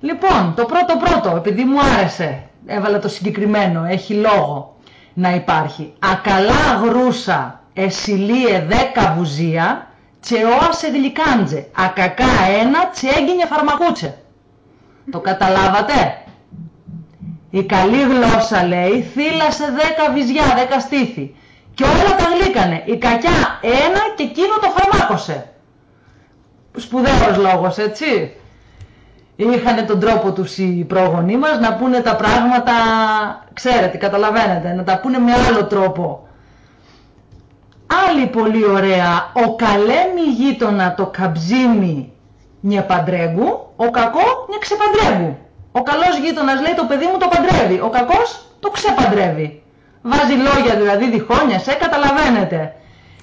Λοιπόν, το πρώτο πρώτο, επειδή μου άρεσε, έβαλα το συγκεκριμένο, έχει λόγο να υπάρχει. Ακαλά γρούσα εσυλίε δέκα βουζία και όασε γλυκάντζε. Ακακά ένα τσέγγινε φαρμακούτσε. Το καταλάβατε; Η καλή γλώσσα λέει θύλασε δέκα βυζιά, δέκα στήθη. Και όλα τα γλύκανε. Η κακιά ένα και εκείνο το φαρμάκωσε. Σπουδαίος λόγος, έτσι. Είχαν τον τρόπο τους οι πρόγονοί μας να πούνε τα πράγματα, ξέρετε, καταλαβαίνετε, να τα πούνε με άλλο τρόπο. Άλλη πολύ ωραία, ο καλέμι γείτονα το καμψίμι νιε παντρέγκου, ο κακό νιε ξεπαντρέγκου. Ο καλός γείτονας λέει το παιδί μου το παντρεύει, ο κακός το ξεπαντρεύει. Βάζει λόγια δηλαδή διχόνια, σε καταλαβαίνετε.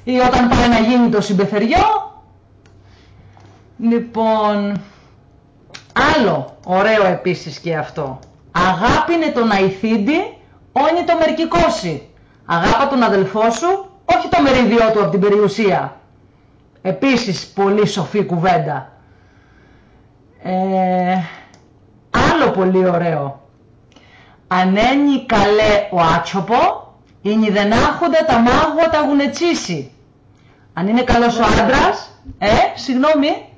Ή όταν πάει να γίνει το συμπεθεριό. Λοιπόν, άλλο ωραίο επίσης και αυτό. Αγάπηνε τον αηθήντη, όνει το μερικικόσι. Αγάπα τον αδελφό σου, όχι το μεριδιό του από την περιουσία. Επίσης πολύ σοφή κουβέντα. Ε, άλλο πολύ ωραίο. Ανένει καλέ ο άτσοπο, είναι δεν άχοντα τα μάγουα τα γουνετσίσει. Αν είναι καλός ο άντρας, ε, συγγνώμη,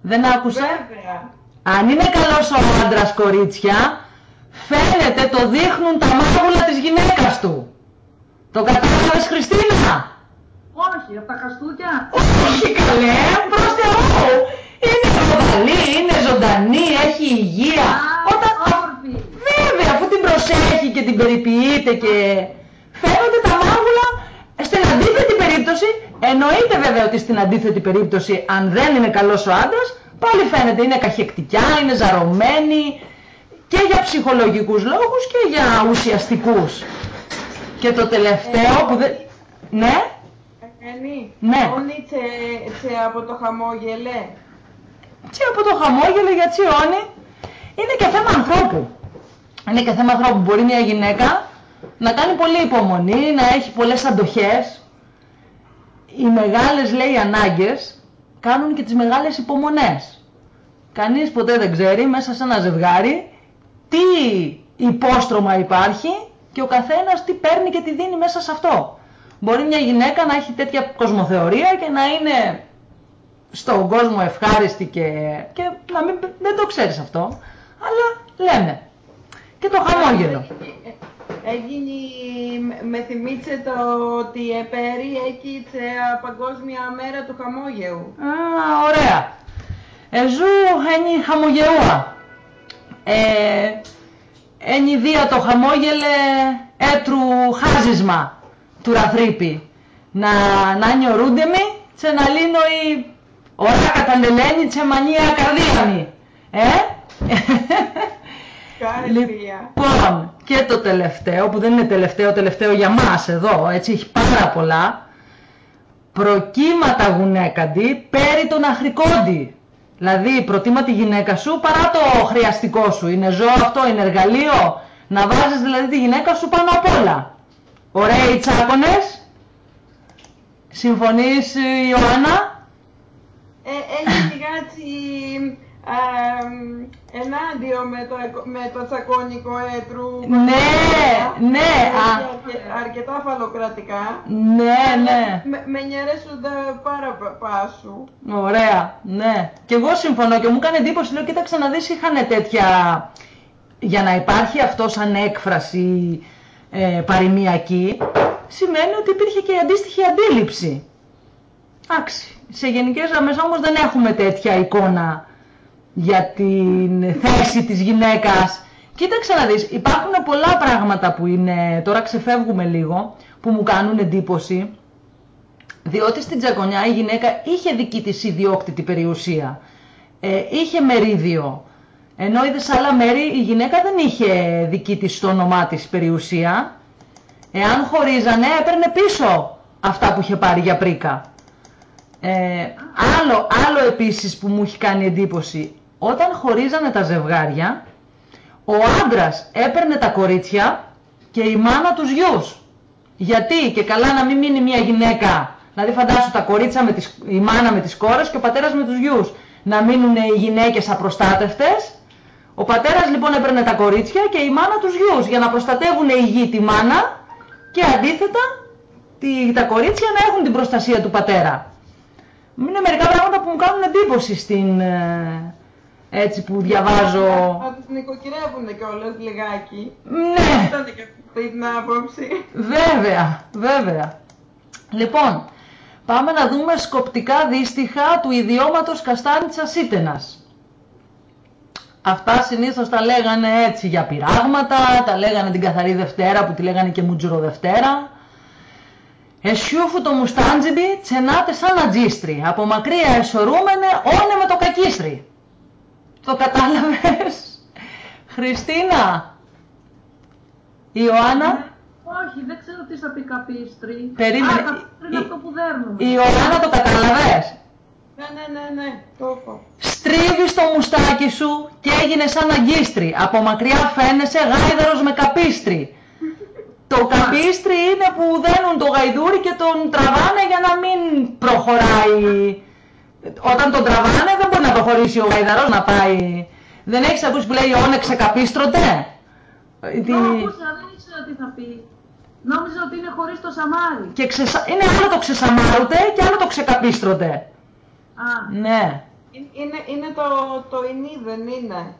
δεν άκουσα. Αν είναι καλός ο άντρας, κορίτσια, φαίνεται το δείχνουν τα μάγουλα της γυναίκας του. Το κατάλαβες, Χριστίνα; Όχι, από τα χαστούκια. Όχι καλέ, προς Θεού. Είναι ζωντανή, είναι ζωντανή, έχει υγεία. Όταν... Βέβαια, αφού την προσέχει και την περιποιείται και φαίνονται τα μάγουλα στην αντίθετη περίπτωση, εννοείται βέβαια ότι στην αντίθετη περίπτωση, αν δεν είναι καλός ο άντρας, πάλι φαίνεται είναι καχεκτικιά, είναι ζαρωμένη και για ψυχολογικούς λόγους και για ουσιαστικούς. Και το τελευταίο που δεν... Ναι; Ενή, Ναι. Όνει τσε, τσε από το χαμόγελε. Και από το χαμόγελο για τσιόνι είναι και θέμα ανθρώπου. Είναι και θέμα ανθρώπου. Μπορεί μια γυναίκα να κάνει πολύ υπομονή, να έχει πολλές αντοχές. Οι μεγάλες λέει ανάγκες κάνουν και τις μεγάλες υπομονές. Κανείς ποτέ δεν ξέρει μέσα σε ένα ζευγάρι τι υπόστρωμα υπάρχει και ο καθένας τι παίρνει και τι δίνει μέσα σε αυτό. Μπορεί μια γυναίκα να έχει τέτοια κοσμοθεωρία και να είναι στον κόσμο ευχάριστη και, και να μην, δεν το ξέρεις αυτό, αλλά λέμε. Και το χαμόγελο. Έγινε, με θυμίτσε το ότι επέρι εκεί τσε παγκόσμια μέρα του χαμόγεου. Α, ωραία. Εζού ένι χαμογεούα. Ε, ένι δία το χαμόγελε έτρου χάζισμα του ραθρίπη. Να, να νιωρούνται μη, τσε να λύνω η ώρα καταντελένη τσε μανία καρδία μη. Ε; Κάρδια. Λοιπόν, και το τελευταίο, που δεν είναι τελευταίο, τελευταίο για μας εδώ, έτσι έχει πάρα πολλά. Προκύματα γουνέκαντι πέρι τον αχρικόντι. Δηλαδή, προτίμα τη γυναίκα σου παρά το χρειαστικό σου. Είναι ζώο αυτό, είναι εργαλείο. Να βάζεις δηλαδή τη γυναίκα σου πάνω απ' όλα. Ωραίοι τσάκονες. Συμφωνείς, Ιωάννα; Ε, έχει λιγάκι α, ενάντιο με το, εκ- με το τσακώνικο έτρου. Ναι, ναι, α. Έχει αρκε- αρκετά φαλοκρατικά. Ναι, ναι. Με, με νιαρέσονται πάρα πα- πάσου. Ωραία, ναι. Και εγώ συμφωνώ και μου έκανε εντύπωση, λέω, κοίταξε να δεις, είχαν τέτοια, για να υπάρχει αυτό σαν έκφραση ε, παροιμιακή, σημαίνει ότι υπήρχε και η αντίστοιχη αντίληψη. Εντάξει, σε γενικές γραμμές όμως δεν έχουμε τέτοια εικόνα για την θέση της γυναίκας. Κοίταξε να δεις, υπάρχουν πολλά πράγματα που είναι, τώρα ξεφεύγουμε λίγο, που μου κάνουν εντύπωση. Διότι στην Τζακονιά η γυναίκα είχε δική της ιδιόκτητη περιουσία. Ε, είχε μερίδιο. Ενώ είδες σε άλλα μέρη η γυναίκα δεν είχε δική της στο όνομά της περιουσία. Εάν χωρίζανε έπαιρνε πίσω αυτά που είχε πάρει για πρίκα. Ε, άλλο, άλλο επίσης που μου έχει κάνει εντύπωση. Όταν χωρίζανε τα ζευγάρια, ο άντρας έπαιρνε τα κορίτσια και η μάνα τους γιους. Γιατί; Και καλά να μην μείνει μια γυναίκα, δηλαδή φαντάσου τα κορίτσια με τις, η μάνα με τις κόρες και ο πατέρας με τους γιους, να μείνουν οι γυναίκες απροστάτευτες, Ο πατέρας λοιπόν έπαιρνε τα κορίτσια και η μάνα τους γιους για να προστατεύουν η γη τη μάνα και αντίθετα τα κορίτσια να έχουν την προστασία του πατέρα. Είναι μερικά πράγματα που μου κάνουν εντύπωση στην, ε, έτσι που διαβάζω. Να τους νοικοκυρεύουν κιόλας λιγάκι. Ναι. Ήταν και αυτή την άποψη. Βέβαια, βέβαια. Λοιπόν, πάμε να δούμε σκοπτικά δύστιχα του ιδιώματος Καστάνιτσας Σίτενας. Αυτά συνήθως τα λέγανε έτσι για πειράγματα, τα λέγανε την καθαρή Δευτέρα που τη λέγανε και Μουτζουρο Δευτέρα. Εσιούφου το μουστάντζιμπι τσενάτε σαν ατζίστρι, από μακριά εσωρούμενε όνε με το κακίστρι. Το κατάλαβες, Χριστίνα, Ιωάννα; Όχι, δεν ξέρω τι θα πει καπίστρι. Περίμενε. Α, καπίστρι είναι Η- αυτό που δέρνουμε. Η Ιωάννα το κατάλαβες; Ναι, ναι, ναι, ναι, το έχω. Στρίβεις το μουστάκι σου και έγινε σαν αγκίστρι. Από μακριά φαίνεσαι γάιδαρος με καπίστρι. Το καπίστρι είναι που δένουν το γαϊδούρι και τον τραβάνε για να μην προχωράει. Όταν τον τραβάνε δεν μπορεί να προχωρήσει ο γαϊδαρός να πάει. Δεν έχεις ακούσει που λέει όνεξε καπίστρωτε. Τι- Το ακούσα, δεν ήξερα τι θα πει. Νόμιζα ότι είναι χωρίς το σαμάρι. Και ξεσα... είναι άλλο το ξεσαμάρωτε και άλλο το ξεκαπίστρωτε. Α, Ναι. Είναι- Είναι, είναι το, το ενί, δεν είναι;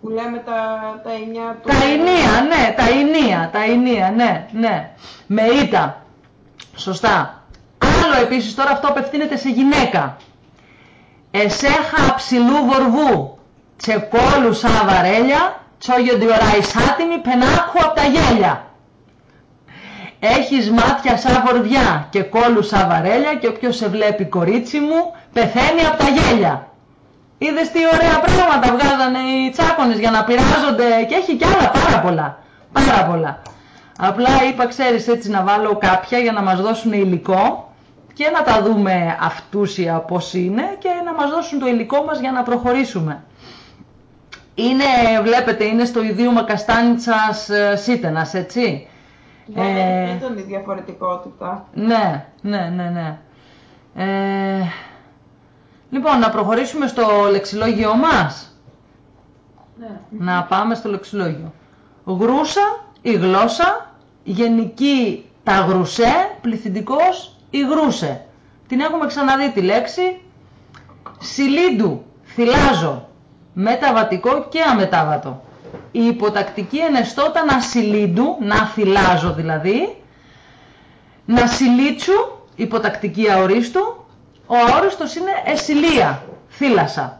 Που λέμε τα, τα εννιά του... Τα ενία, ναι, τα ενία, τα ενία, ναι, ναι. Με ήττα. Σωστά. Άλλο επίσης τώρα αυτό απευθύνεται σε γυναίκα. Εσέχα ψηλού βορβού, τσεκόλου σαν βαρέλια, τσόγιο διοράει σάτιμη, πενάκου απ' τα γέλια. Έχεις μάτια σαν βορδιά και κόλου σαν βαρέλια και όποιος σε βλέπει κορίτσι μου πεθαίνει απ' τα γέλια. Είδες τι ωραία πράγματα βγάζανε οι τσάκονες για να πειράζονται και έχει κι άλλα πάρα πολλά. Πάρα πολλά. Απλά είπα ξέρεις έτσι να βάλω κάποια για να μας δώσουν υλικό και να τα δούμε αυτούσια πώς είναι και να μας δώσουν το υλικό μας για να προχωρήσουμε. Είναι, βλέπετε, είναι στο ιδίωμα Καστάνιτσας ε, Σίτενας, έτσι; Ναι, Ε, δεν ήταν η διαφορετικότητα. ναι, ναι, ναι, ναι. Ε, λοιπόν, να προχωρήσουμε στο λεξιλόγιο μας; ναι. Να πάμε στο λεξιλόγιο. Γρούσα, η γλώσσα, γενική τα γρουσέ, πληθυντικός η γρούσε. Την έχουμε ξαναδεί τη λέξη. Σιλίντου, θυλάζω, μεταβατικό και αμετάβατο. Η υποτακτική ενεστώτα να σιλίντου, να θυλάζω δηλαδή, να σιλίτσου, υποτακτική αορίστου, ο αόριστος είναι εσιλία, θύλασα.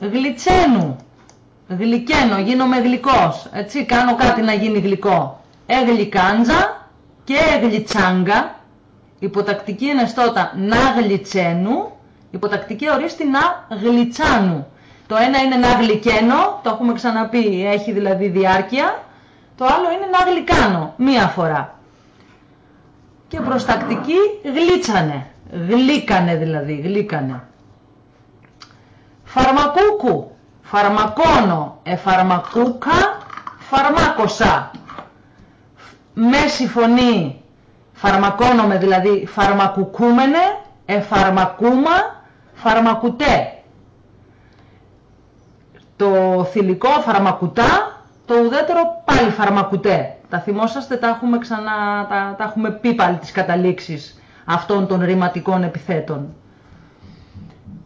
Γλυτσένου, γλυκένω, γίνομαι γλυκός, έτσι, κάνω κάτι να γίνει γλυκό. Εγλυκάντζα και εγλυτσάγκα, υποτακτική ενεστώτα να γλυτσένου, υποτακτική ορίστη να γλυτσάνου. Το ένα είναι να γλυκένω, το έχουμε ξαναπεί, έχει δηλαδή διάρκεια. Το άλλο είναι να γλυκάνω, μία φορά. Και προστακτική γλύτσανε, γλύκανε δηλαδή, γλύκανε. Φαρμακούκου, φαρμακόνο, εφαρμακούκα, φαρμάκοσα. Μέση φωνή, φαρμακόνομαι δηλαδή, φαρμακουκούμενε, εφαρμακούμα, φαρμακουτέ. Το θηλυκό φαρμακουτά, το ουδέτερο πάλι φαρμακουτέ. Τα θυμόσαστε, τα έχουμε ξανά, τα, τα έχουμε πει πάλι τις καταλήξεις αυτών των ρηματικών επιθέτων.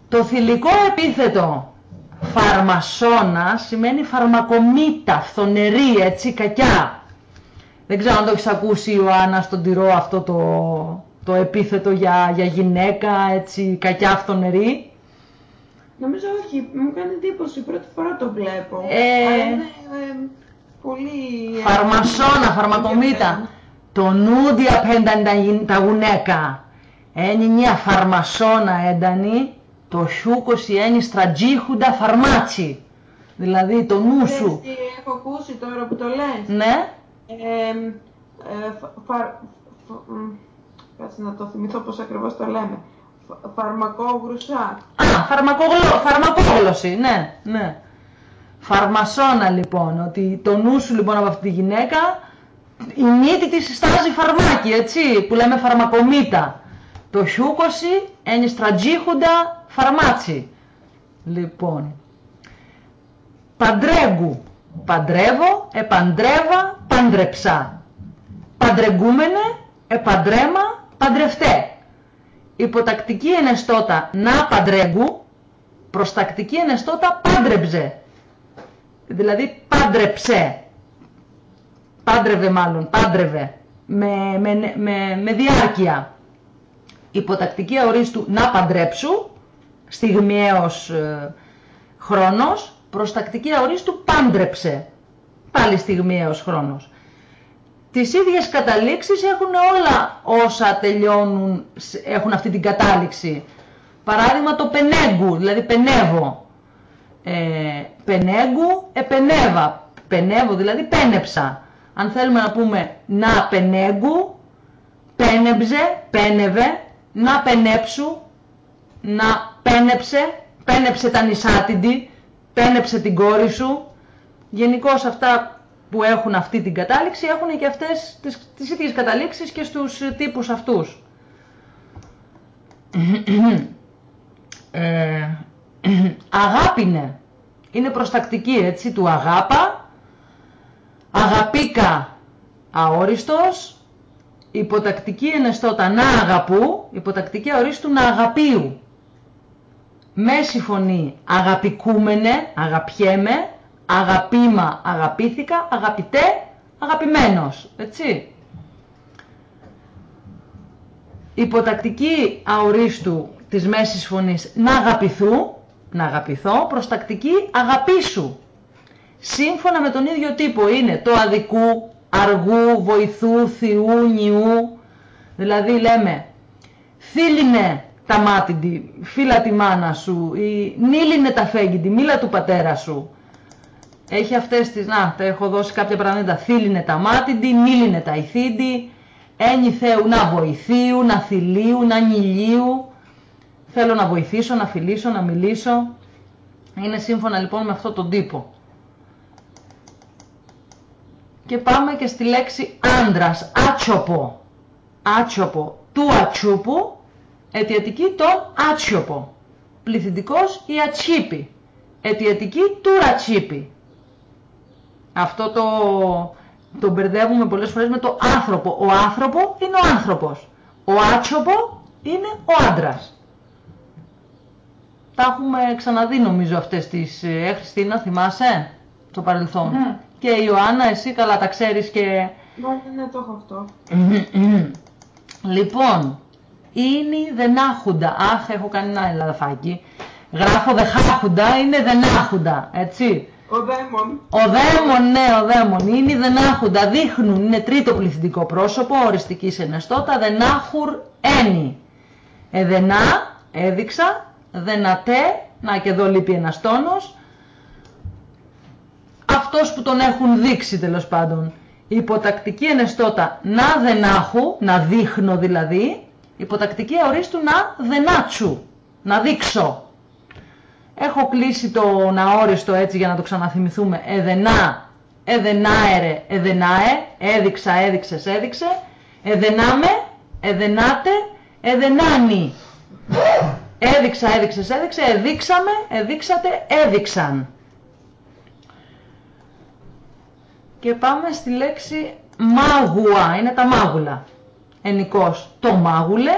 Το θηλυκό επίθετο φαρμασόνα σημαίνει φαρμακομήτα, φθονερή, έτσι, κακιά. Δεν ξέρω αν το έχεις ακούσει Ιωάννα στον τυρό αυτό το, το επίθετο για, για γυναίκα, έτσι, κακιά, φθονερή. Νομίζω όχι, μου κάνει εντύπωση, πρώτη φορά το βλέπω. Ε, Αλλά είναι ε, πολύ... Φαρμασόνα, φαρμακομήτα. Το νούντι απένταν τα, γυ- τα γουνέκα. Είναι μια φαρμασόνα έντανη, το χιούκος είναι στρατζίχουντα φαρμάτσι. Δηλαδή το νου Ξέρεις σου. τι έχω ακούσει τώρα που το λες. Ναι, Ε, ε, φα- φα- φα- μ, Κάτσε να το θυμηθώ πώς ακριβώς το λέμε. Φα- Φαρμακόγρουσα. Α, φαρμακογλω... φαρμακόγλωση, ναι, ναι. Φαρμασόνα λοιπόν, ότι το νου σου λοιπόν από αυτή τη γυναίκα, η μύτη της στάζει φαρμάκι, έτσι, που λέμε φαρμακομύτα. Το χιούκο σι είνι στρατζίχουντα φαρμάτσι. Λοιπόν, παντρέγκου, παντρεύω, επαντρεύα, παντρεψά. Παντρεγκούμενε, επαντρέμα, παντρευτέ. Υποτακτική ενεστώτα να παντρέγκου, προστακτική ενεστώτα πάντρεψε. Δηλαδή πάντρεψε. Πάντρευε μάλλον, πάντρευε. Με, με, με, με διάρκεια. Υποτακτική αορίστου να παντρέψου, στιγμιαίος ε, χρόνος, προστακτική αορίστου πάντρεψε. Πάλι στιγμιαίος χρόνος. Τις ίδιες καταλήξεις έχουν όλα όσα τελειώνουν, έχουν αυτή την κατάληξη. Παράδειγμα το πενέγκου, δηλαδή πενεύω. Ε, πενέγκου, επενέβα. Πενεύω, δηλαδή πένεψα. Αν θέλουμε να πούμε να πενέγκου, πένεψε, πένευε, να πενέψου, να πένεψε, πένεψε τα νησάτιντη, πένεψε την κόρη σου. Γενικώ αυτά που έχουν αυτή την κατάληξη έχουν και αυτές τις, τις ίδιες καταλήξεις και στους τύπους αυτούς. ε, αγάπηνε. Είναι προστακτική έτσι του αγάπα. Αγαπήκα αόριστος. Υποτακτική ενεστώτα να αγαπού. Υποτακτική αορίστου να αγαπείου. Μέση φωνή αγαπικούμενε, αγαπιέμαι. Αγαπήμα, αγαπήθηκα. Αγαπητέ, αγαπημένος. Έτσι. Υποτακτική αορίστου της μέσης φωνής να αγαπηθού, να αγαπηθώ, προστακτική αγαπήσου. Σύμφωνα με τον ίδιο τύπο είναι το αδικού, αργού, βοηθού, θειού, νιού. Δηλαδή λέμε θύλινε τα μάτιντι, φύλλα τη μάνα σου ή νύλινε τα φέγγιντι, μίλα του πατέρα σου. Έχει αυτές τις, να, τα έχω δώσει κάποια πράγματα, θύλινε τα μάτιντι, νύλινε τα ηθίντι, ένι Θεού να βοηθείου, να θυλίου, να νυλίου, Θέλω να βοηθήσω, να φιλήσω, να μιλήσω. Είναι σύμφωνα λοιπόν με αυτό τον τύπο. Και πάμε και στη λέξη άντρας, άτσοπο. Άτσοπο του ατσούπου, αιτιατική τον άτσιοπο. Πληθυντικός η ατσίπη. Αιτιατική του ρατσίπη. Αυτό το, το μπερδεύουμε πολλές φορές με το άνθρωπο. Ο άνθρωπο είναι ο άνθρωπος. Ο άτσοπο είναι ο άντρας. Τα έχουμε ξαναδεί νομίζω αυτές τις... Ε, Χριστίνα, θυμάσαι, το παρελθόν; Ναι. Και η Ιωάννα, εσύ καλά τα ξέρεις και... Ναι, ναι, το έχω αυτό. λοιπόν, είναι δενάχουντα. Αχ, έχω κάνει ένα λαδαφάκι. Γράφω δεχάχουντα, είναι δενάχουντα, έτσι. Ο δαίμον. Ο δαίμον, ναι, ο δαίμον. Είναι δενάχουντα. Δείχνουν, είναι τρίτο πληθυντικό πρόσωπο, οριστική ενεστώτα, δενάχουρ ένι. Εδενά, έδειξα, Δενατέ, να και εδώ λείπει ένας τόνος, αυτός που τον έχουν δείξει τέλος πάντων. Υποτακτική ενεστώτα να δενάχου, να δείχνω δηλαδή, υποτακτική αορίστου να δενάτσου, να δείξω. Έχω κλείσει το αόριστο έτσι για να το ξαναθυμηθούμε. Εδενά, εδενάερε, εδενάε, έδειξα, έδειξες, έδειξε. Εδενάμε, εδενάτε, εδενάνι. Έδειξα, έδειξες, έδειξε, εδείξαμε, εδείξατε, έδειξαν. Και πάμε στη λέξη μάγουα, είναι τα μάγουλα. Ενικός το μάγουλε,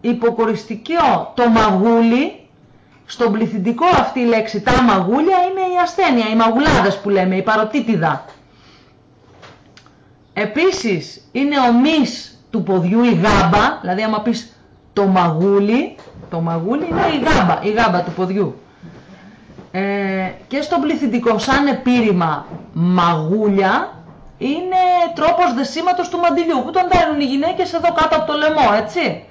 υποκοριστικό το μαγούλι, στον πληθυντικό αυτή η λέξη τα μαγούλια είναι η ασθένεια, οι μαγουλάδες που λέμε, η παροτίτιδα. Επίσης είναι ο μυς του ποδιού η γάμπα, δηλαδή άμα πεις το μαγούλι, το μαγούλι είναι η γάμπα, η γάμπα του ποδιού. Ε, και στο πληθυντικό σαν επίρρημα μαγούλια είναι τρόπος δεσίματος του μαντιλιού που τον δένουν οι γυναίκες εδώ κάτω από το λαιμό, έτσι;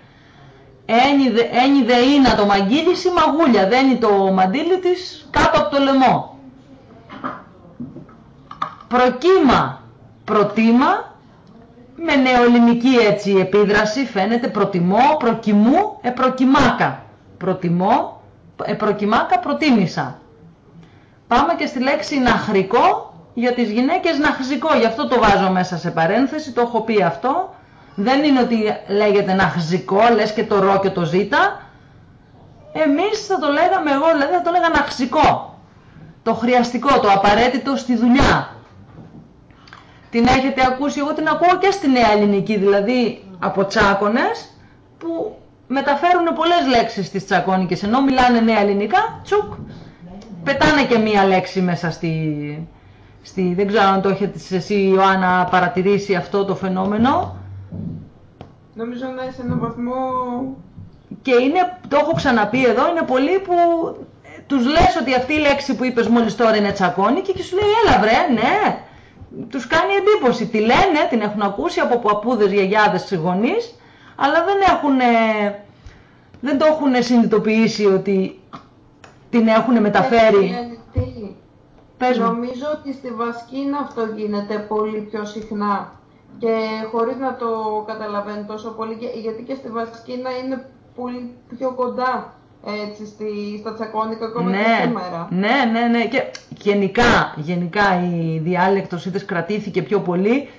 Ένι δε είναι το μαγγίλης η μαγούλια, δένει το μαντίλι της κάτω από το λαιμό. Προκύμα, προτίμα, με νεοελληνική έτσι επίδραση φαίνεται προτιμώ, προκυμού, επροκυμάκα. Προτιμώ, επροκυμάκα, προτίμησα. Πάμε και στη λέξη ναχρικό, για τις γυναίκες ναχζικό, γι' αυτό το βάζω μέσα σε παρένθεση, το έχω πει αυτό. Δεν είναι ότι λέγεται ναχζικό, λες και το ρο και το ζήτα. Εμείς θα το λέγαμε εγώ, δηλαδή θα το λέγα ναχζικό. το χρειαστικό, το απαραίτητο στη δουλειά. Την έχετε ακούσει, εγώ την ακούω και στη νέα ελληνική, δηλαδή από τσάκονες που μεταφέρουν πολλές λέξεις στις τσακώνικες, ενώ μιλάνε νέα ελληνικά, τσουκ, πετάνε και μία λέξη μέσα στη, στη... Δεν ξέρω αν το έχετε εσύ Ιωάννα παρατηρήσει αυτό το φαινόμενο. Νομίζω να σε έναν βαθμό... Και είναι, το έχω ξαναπεί εδώ, είναι πολλοί που τους λες ότι αυτή η λέξη που είπες μόλις τώρα είναι τσακώνικη και σου λέει έλα βρε, ναι. Τους κάνει εντύπωση. Τη λένε, την έχουν ακούσει από παππούδες, γιαγιάδες, γονείς, αλλά δεν έχουν, δεν το έχουν συνειδητοποιήσει ότι την έχουν μεταφέρει. Πες Νομίζω ότι στη Βασκίνα αυτό γίνεται πολύ πιο συχνά και χωρίς να το καταλαβαίνει τόσο πολύ, γιατί και στη Βασκίνα είναι πολύ πιο κοντά έτσι, στη, στα τσακώνικα ακόμα ναι, και σήμερα. Ναι, ναι, ναι. Και γενικά, γενικά η διάλεκτος είτε κρατήθηκε πιο πολύ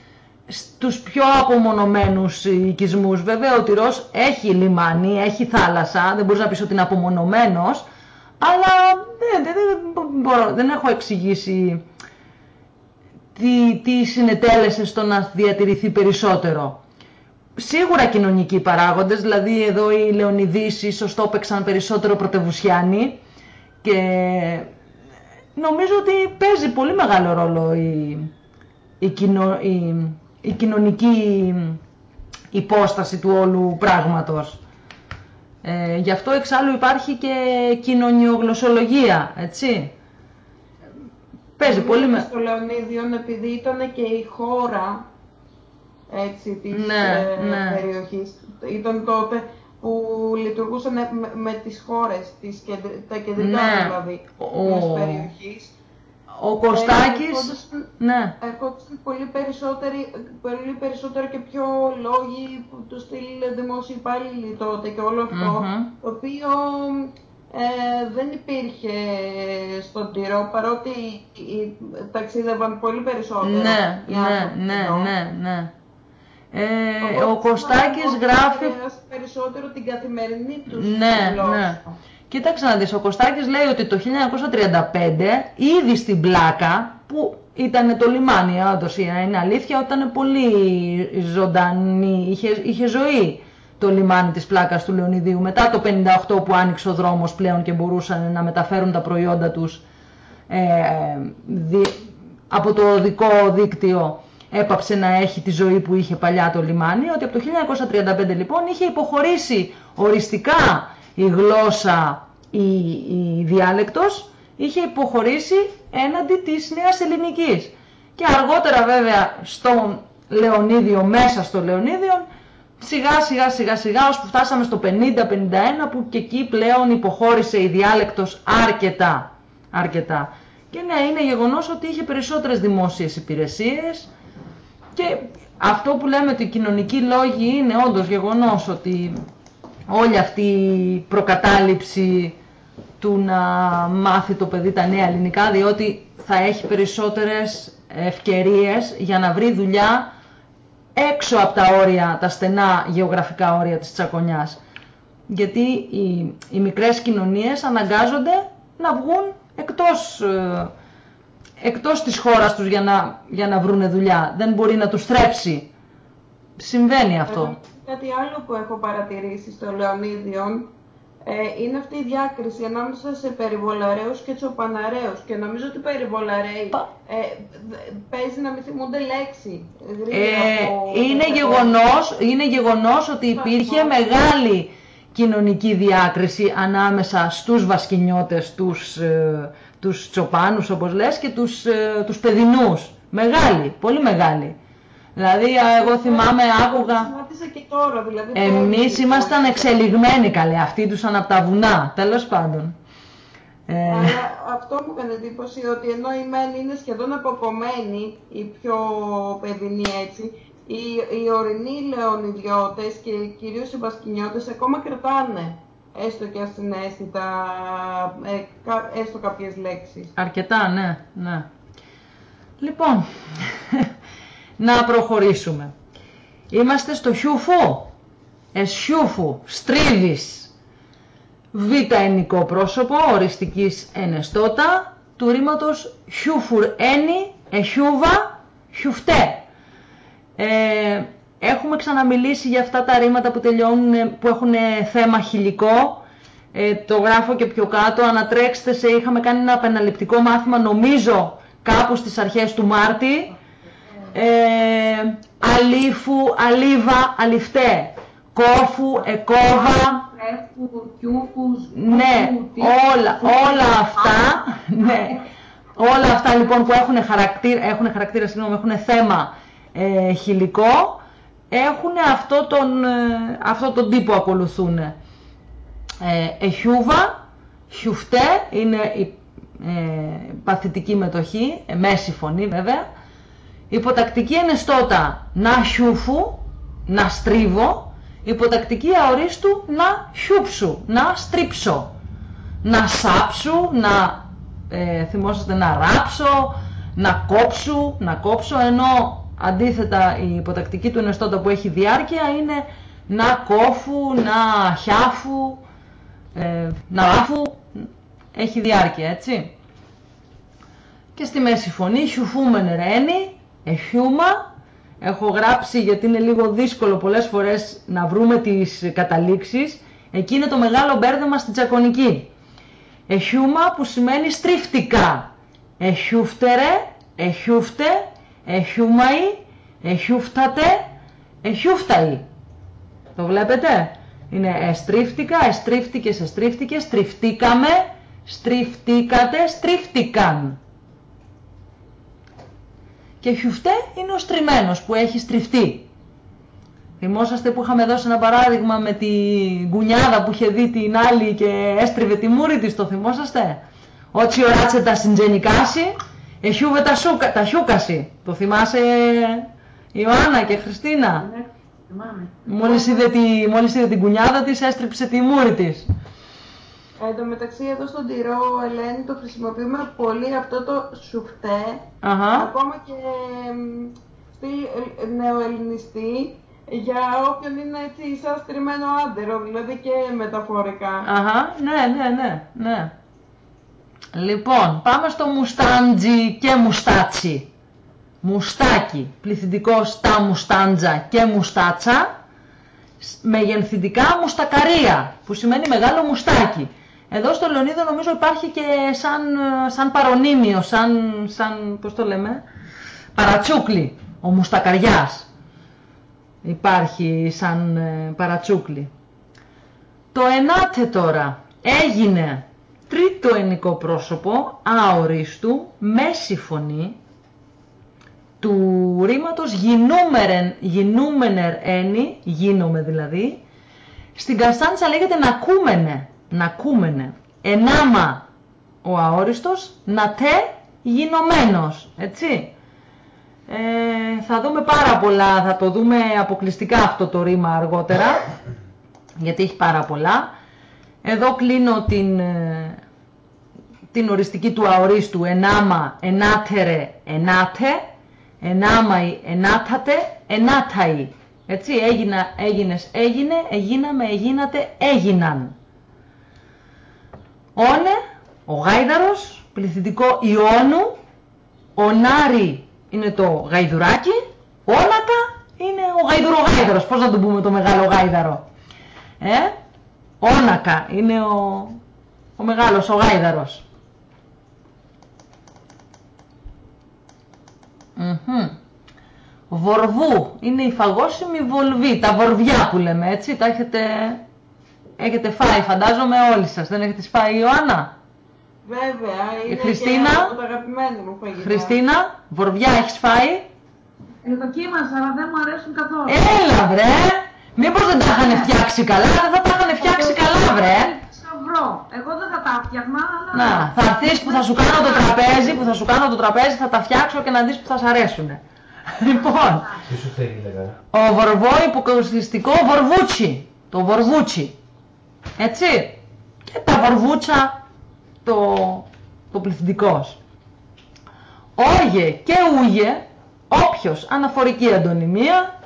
στους πιο απομονωμένους οικισμούς. Βέβαια ο Τυρός έχει λιμάνι, έχει θάλασσα, δεν μπορείς να πεις ότι είναι απομονωμένος, αλλά δεν, δεν, μπορώ, δεν έχω εξηγήσει τι, τι συνετέλεσε στο να διατηρηθεί περισσότερο. Σίγουρα κοινωνικοί παράγοντες, δηλαδή εδώ οι Λεωνιδείς ίσως το έπαιξαν περισσότερο πρωτευουσιάνοι και νομίζω ότι παίζει πολύ μεγάλο ρόλο η, η, η, η κοινωνική υπόσταση του όλου πράγματος. Ε, γι' αυτό εξάλλου υπάρχει και κοινωνιογλωσσολογία, έτσι. Παίζει πολύ με... Στο Λεωνίδιον επειδή ήταν και η χώρα έτσι, της ναι, ε, ναι. περιοχής. Ήταν τότε που λειτουργούσαν με, με τις χώρες, τις, τα κεντρικά ναι. δηλαδή, Ο... της περιοχής. Ο Κωστάκης, ε, ναι. Ερχόντουσαν πολύ, πολύ περισσότερο και πιο λόγοι που τους στείλει δημόσιοι υπάλληλοι τότε και όλο το οποίο ε, δεν υπήρχε στον Τυρό, παρότι ταξίδευαν πολύ περισσότερο. Ναι, ναι, ναι, ναι, ναι. Ε, ο Κωστάκης γράφει... περισσότερο την καθημερινή τους ναι, Ναι. Κοίταξε να δεις, ο Κωστάκης λέει ότι το 1935 ήδη στην Πλάκα, που ήταν το λιμάνι, όντως είναι αλήθεια, ήταν πολύ ζωντανή, είχε, είχε ζωή το λιμάνι της Πλάκας του Λεωνιδίου. Μετά το 58 που άνοιξε ο δρόμος πλέον και μπορούσαν να μεταφέρουν τα προϊόντα τους ε, από το οδικό δίκτυο έπαψε να έχει τη ζωή που είχε παλιά το λιμάνι, ότι από το 1935 λοιπόν είχε υποχωρήσει οριστικά η γλώσσα, η, η διάλεκτος, είχε υποχωρήσει έναντι της νέας ελληνικής. Και αργότερα βέβαια στο Λεωνίδιο, μέσα στο Λεωνίδιο, σιγά σιγά σιγά σιγά ως που φτάσαμε στο 50-51 που και εκεί πλέον υποχώρησε η διάλεκτος αρκετά. αρκετά. Και ναι, είναι γεγονός ότι είχε περισσότερες δημόσιες υπηρεσίες και αυτό που λέμε ότι οι κοινωνικοί λόγοι είναι όντως γεγονός ότι όλη αυτή η προκατάληψη του να μάθει το παιδί τα νέα ελληνικά διότι θα έχει περισσότερες ευκαιρίες για να βρει δουλειά έξω από τα όρια, τα στενά γεωγραφικά όρια της Τσακονιάς. Γιατί οι, οι μικρές κοινωνίες αναγκάζονται να βγουν εκτός, ε, εκτός της χώρας τους για να, για να βρουν δουλειά. Δεν μπορεί να τους θρέψει. Συμβαίνει αυτό. Κάτι άλλο που έχω παρατηρήσει στο Λεωνίδιον ε, είναι αυτή η διάκριση ανάμεσα σε περιβολαρέους και τσοπαναρέους και νομίζω ότι οι περιβολαρέοι ε, παίζει να μην θυμούνται λέξη. Ε, είναι, γεγονός, είναι γεγονός ότι υπήρχε μεγάλη κοινωνική διάκριση ανάμεσα στους βασκινιώτες, τους, ε, τους τσοπάνους όπως λες και τους, ε, τους παιδινούς. Μεγάλη, πολύ μεγάλη. Δηλαδή, εγώ θυμάμαι, άκουγα... και τώρα, δηλαδή... Εμείς ήμασταν εξελιγμένοι καλέ, αυτοί τους από τα βουνά, τέλος πάντων. Ε... Αλλά αυτό μου έκανε εντύπωση ότι ενώ οι μεν είναι σχεδόν αποκομμένοι, οι πιο παιδινοί έτσι, οι, οι ορεινοί λεωνιδιώτες και κυρίως οι βασκινιώτες ακόμα κρατάνε έστω και ασυναίσθητα, ε, έστω κάποιες λέξεις. Αρκετά, ναι, ναι. Λοιπόν, να προχωρήσουμε. Είμαστε στο χιούφο, εσχιούφου, στρίβης, β' ενικό πρόσωπο, οριστικής ενεστώτα, του ρήματος χιούφουρ ένι, εχιούβα, χιουφτέ. Ε, έχουμε ξαναμιλήσει για αυτά τα ρήματα που τελειώνουν, που έχουν θέμα χιλικό. Ε, το γράφω και πιο κάτω, ανατρέξτε σε, είχαμε κάνει ένα επαναληπτικό μάθημα, νομίζω κάπου στις αρχές του Μάρτη. Ε, αλήφου, αλίβα, αληφτέ. Κόφου, εκόβα. Ναι, όλα, όλα αυτά. Ναι. Όλα αυτά λοιπόν που έχουν χαρακτήρα, έχουν χαρακτήρα συγγνώμη, έχουν θέμα ε, χιλικό, έχουν αυτό τον, ε, αυτό τον τύπο ακολουθούν. Ε, εχιούβα, χιουφτέ, είναι η ε, παθητική μετοχή, ε, μέση φωνή βέβαια. Υποτακτική ενεστώτα να χιούφου, να στρίβω. Υποτακτική αορίστου να χιούψου, να στρίψω. Να σάψου, να ε, θυμόσαστε να ράψω, να κόψου, να κόψω, ενώ αντίθετα η υποτακτική του ενεστώτα που έχει διάρκεια είναι να κόφου, να χιάφου, ε, να ράφου, έχει διάρκεια, έτσι. Και στη μέση φωνή, χιουφούμεν ρένι, εχιούμα, έχω γράψει γιατί είναι λίγο δύσκολο πολλές φορές να βρούμε τις καταλήξεις, εκεί είναι το μεγάλο μπέρδεμα στην τσακωνική. Εχιούμα που σημαίνει στρίφτικα, εχιούφτερε, εχιούφτε, εχιούμαι, εχιούφτατε, εχιούφταει. Το βλέπετε; Είναι εστρίφτικα, εστρίφτηκες, εστρίφτηκες, στριφτήκαμε, στριφτήκατε, στρίφτηκαν. Και χιουφτέ είναι ο στριμμένος που έχει στριφτεί. Θυμόσαστε που είχαμε δώσει ένα παράδειγμα με τη γκουνιάδα που είχε δει την άλλη και έστριβε τη μούρη της, το θυμόσαστε; Ότσι οράτσε τα συντζενικάσει, εχιούβε τα, σούκα, τα χιούκαση. Το θυμάσαι Ιωάννα και Χριστίνα; Ναι, θυμάμαι. Μόλις είδε, τη, μόλις είδε την κουνιάδα της έστριψε τη μούρη της. Εν τω μεταξύ εδώ στον Τυρό, Ελένη, το χρησιμοποιούμε πολύ αυτό το σουφτέ. Αχα. Ακόμα και μ, στη ε, νεοελληνιστή για όποιον είναι έτσι σαν στριμμένο άντερο, δηλαδή και μεταφορικά. Αχα, ναι, ναι, ναι, ναι. Λοιπόν, πάμε στο μουστάντζι και μουστάτσι. Μουστάκι, πληθυντικός στα μουστάντζα και μουστάτσα. Σ- Μεγενθυντικά μουστακαρία, που σημαίνει μεγάλο μουστάκι. Εδώ στο Λεωνίδο νομίζω υπάρχει και σαν, ε, σαν παρονίμιο, σαν, σαν, πώς το λέμε, παρατσούκλι, ο μουστακαριάς. Υπάρχει σαν ε, παρατσούκλι. Το ενάτε τώρα έγινε τρίτο ενικό πρόσωπο αορίστου, μέση φωνή, του ρήματος γινούμερεν, γινούμενερ ένι, γίνομαι δηλαδή, στην Καστάντσα λέγεται να κούμενε, να κούμενε. Ενάμα ο αόριστος, να τε γινωμένος, έτσι. Ε, θα δούμε πάρα πολλά, θα το δούμε αποκλειστικά αυτό το ρήμα αργότερα, γιατί έχει πάρα πολλά. Εδώ κλείνω την, ε, την οριστική του αορίστου ενάμα, ενάτερε, ενάτε, ενάμαι, ενάτατε, ενάταει. Έτσι, έγινα, έγινες, έγινε, εγίναμε, εγίνατε, έγιναν. Όνε, ο γάιδαρος, πληθυντικό Ιόνου, ονάρι είναι το γαϊδουράκι, όνακα είναι ο γαϊδουρογάιδαρος. Πώς να τον πούμε το μεγάλο γάιδαρο. Ε, όνακα είναι ο, ο μεγάλος, ο γάιδαρος. Μμμ. Βορβού είναι η φαγόσιμη βολβή, τα βορβιά που λέμε έτσι, τα έχετε, έχετε φάει φαντάζομαι όλοι σας, δεν έχετε φάει Ιωάννα; Βέβαια, είναι Χριστίνα; και από τα αγαπημένα μου φαγητά. Χριστίνα, βορβιά έχεις φάει; Ε, δοκίμασα, αλλά δεν μου αρέσουν καθόλου. Έλα βρε, μήπως δεν τα είχαν φτιάξει καλά, δεν θα τα είχαν φτιάξει καλά βρε. Θα βρω. Εγώ δεν θα τα φτιάχνα, αλλά... Να, θα έρθεις που θα σου κάνω το τραπέζι, που θα σου κάνω το τραπέζι, θα τα φτιάξω και να δεις που θα σ' αρέσουν. Λοιπόν, Τι σου θέλει λέγα. ο βορβό υποκοσιστικό βορβούτσι, το βορβούτσι. Έτσι. Και τα βορβούτσα το, το πληθυντικός. Όγε και ούγε, όποιος αναφορική αντωνυμία,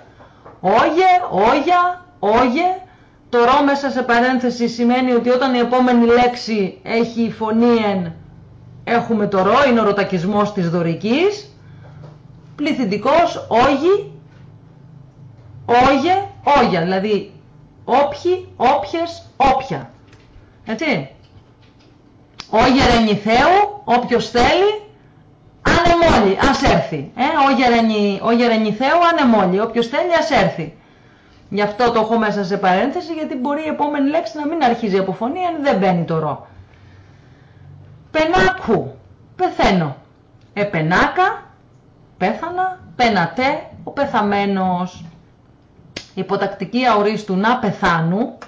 όγε, όγια, όγε, το ρο μέσα σε παρένθεση σημαίνει ότι όταν η επόμενη λέξη έχει φωνή εν, έχουμε το ρο, είναι ο ρωτακισμός της δωρικής, πληθυντικός, όγι, όγε, όγια, δηλαδή όποιοι, όποιες, όποια. Έτσι. Όγε ρενιθέου, όποιος θέλει, ανεμόλει, ας έρθει. Ε, ο, Γερανιθέου ανεμόλει, όποιος θέλει ας έρθει. Γι' αυτό το έχω μέσα σε παρένθεση, γιατί μπορεί η επόμενη λέξη να μην αρχίζει από φωνή αν δεν μπαίνει το ρο. Πενάκου, πεθαίνω. Επενάκα, πέθανα, πένατε, ο πεθαμένος. Υποτακτική αορίστου να πεθάνου,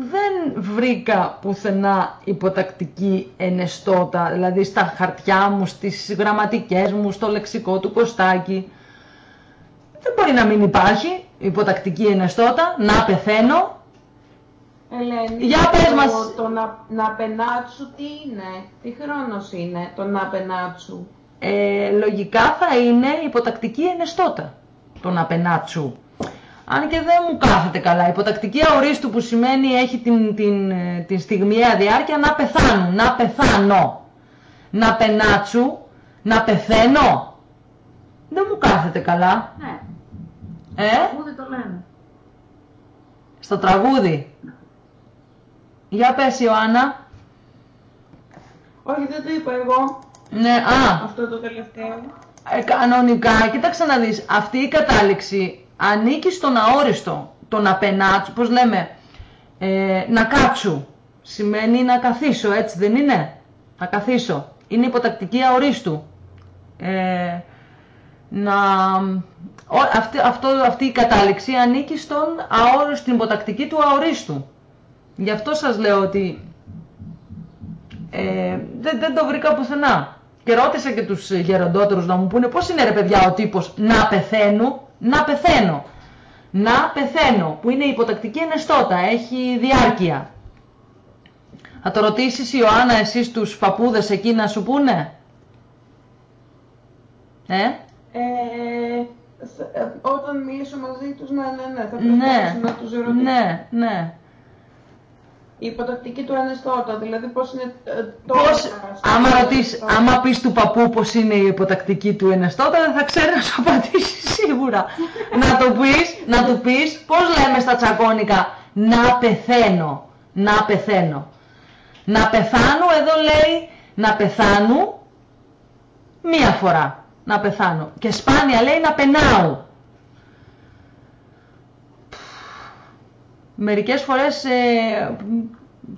δεν βρήκα πουθενά υποτακτική ενεστώτα, δηλαδή στα χαρτιά μου, στις γραμματικές μου, στο λεξικό του Κωστάκη. Δεν μπορεί να μην υπάρχει υποτακτική ενεστώτα, να πεθαίνω. Ελένη, Για πες το, μας. το να, να πενάτσου τι είναι, τι χρόνος είναι το να πενάτσου; Ε, λογικά θα είναι υποτακτική ενεστώτα το να πενάτσου. Αν και δεν μου κάθεται καλά. Υποτακτική αορίστου που σημαίνει έχει την, την, ε, την στιγμιαία διάρκεια να πεθάνω, να πεθάνω. Να πενάτσου, να πεθαίνω. Δεν μου κάθεται καλά. Ναι, Ε, πού το λένε. στο τραγούδι. Για πες Ιωάννα. Όχι, δεν το είπα εγώ, Ναι, α, αυτό το τελευταίο. ε, κανονικά, κοίταξε να δεις, αυτή η κατάληξη ανήκει στον αόριστο. Το να πενάτσου, πώς λέμε, ε, να κάτσου. Σημαίνει να καθίσω, έτσι δεν είναι; Να καθίσω. Είναι υποτακτική αορίστου. Ε, να... Ο, αυτή, αυτό, αυτή η κατάληξη ανήκει στον αόριστο, στην υποτακτική του αορίστου. Γι' αυτό σας λέω ότι ε, δεν, δεν το βρήκα πουθενά. Και ρώτησα και τους γεροντότερους να μου πούνε πώς είναι ρε παιδιά ο τύπος να πεθαίνω, να πεθαίνω. Να πεθαίνω, που είναι υποτακτική ενεστώτα, έχει διάρκεια. Θα το ρωτήσεις Ιωάννα εσείς τους παππούδες εκεί να σου πούνε. Ε, Ε, σ- ε, όταν μιλήσω μαζί τους, ναι, ναι, ναι, θα ναι, προσπαθήσω να τους ρωτήσω. ναι, ναι. Η υποτακτική του ανεστώτα, δηλαδή πώς είναι ε, τώρα. Πώς, ας πούμε, άμα, ρωτήσεις, ανεστώτα. άμα πεις του παππού πώς είναι η υποτακτική του ενεστώτα, δεν θα ξέρει να σου απαντήσει σίγουρα. να, το πεις, να του πεις πώς λέμε στα τσακώνικα να πεθαίνω, να πεθαίνω. Να πεθάνω, εδώ λέει να πεθάνω μία φορά. Να πεθάνω. Και σπάνια λέει να πενάω. Μερικές φορές ε,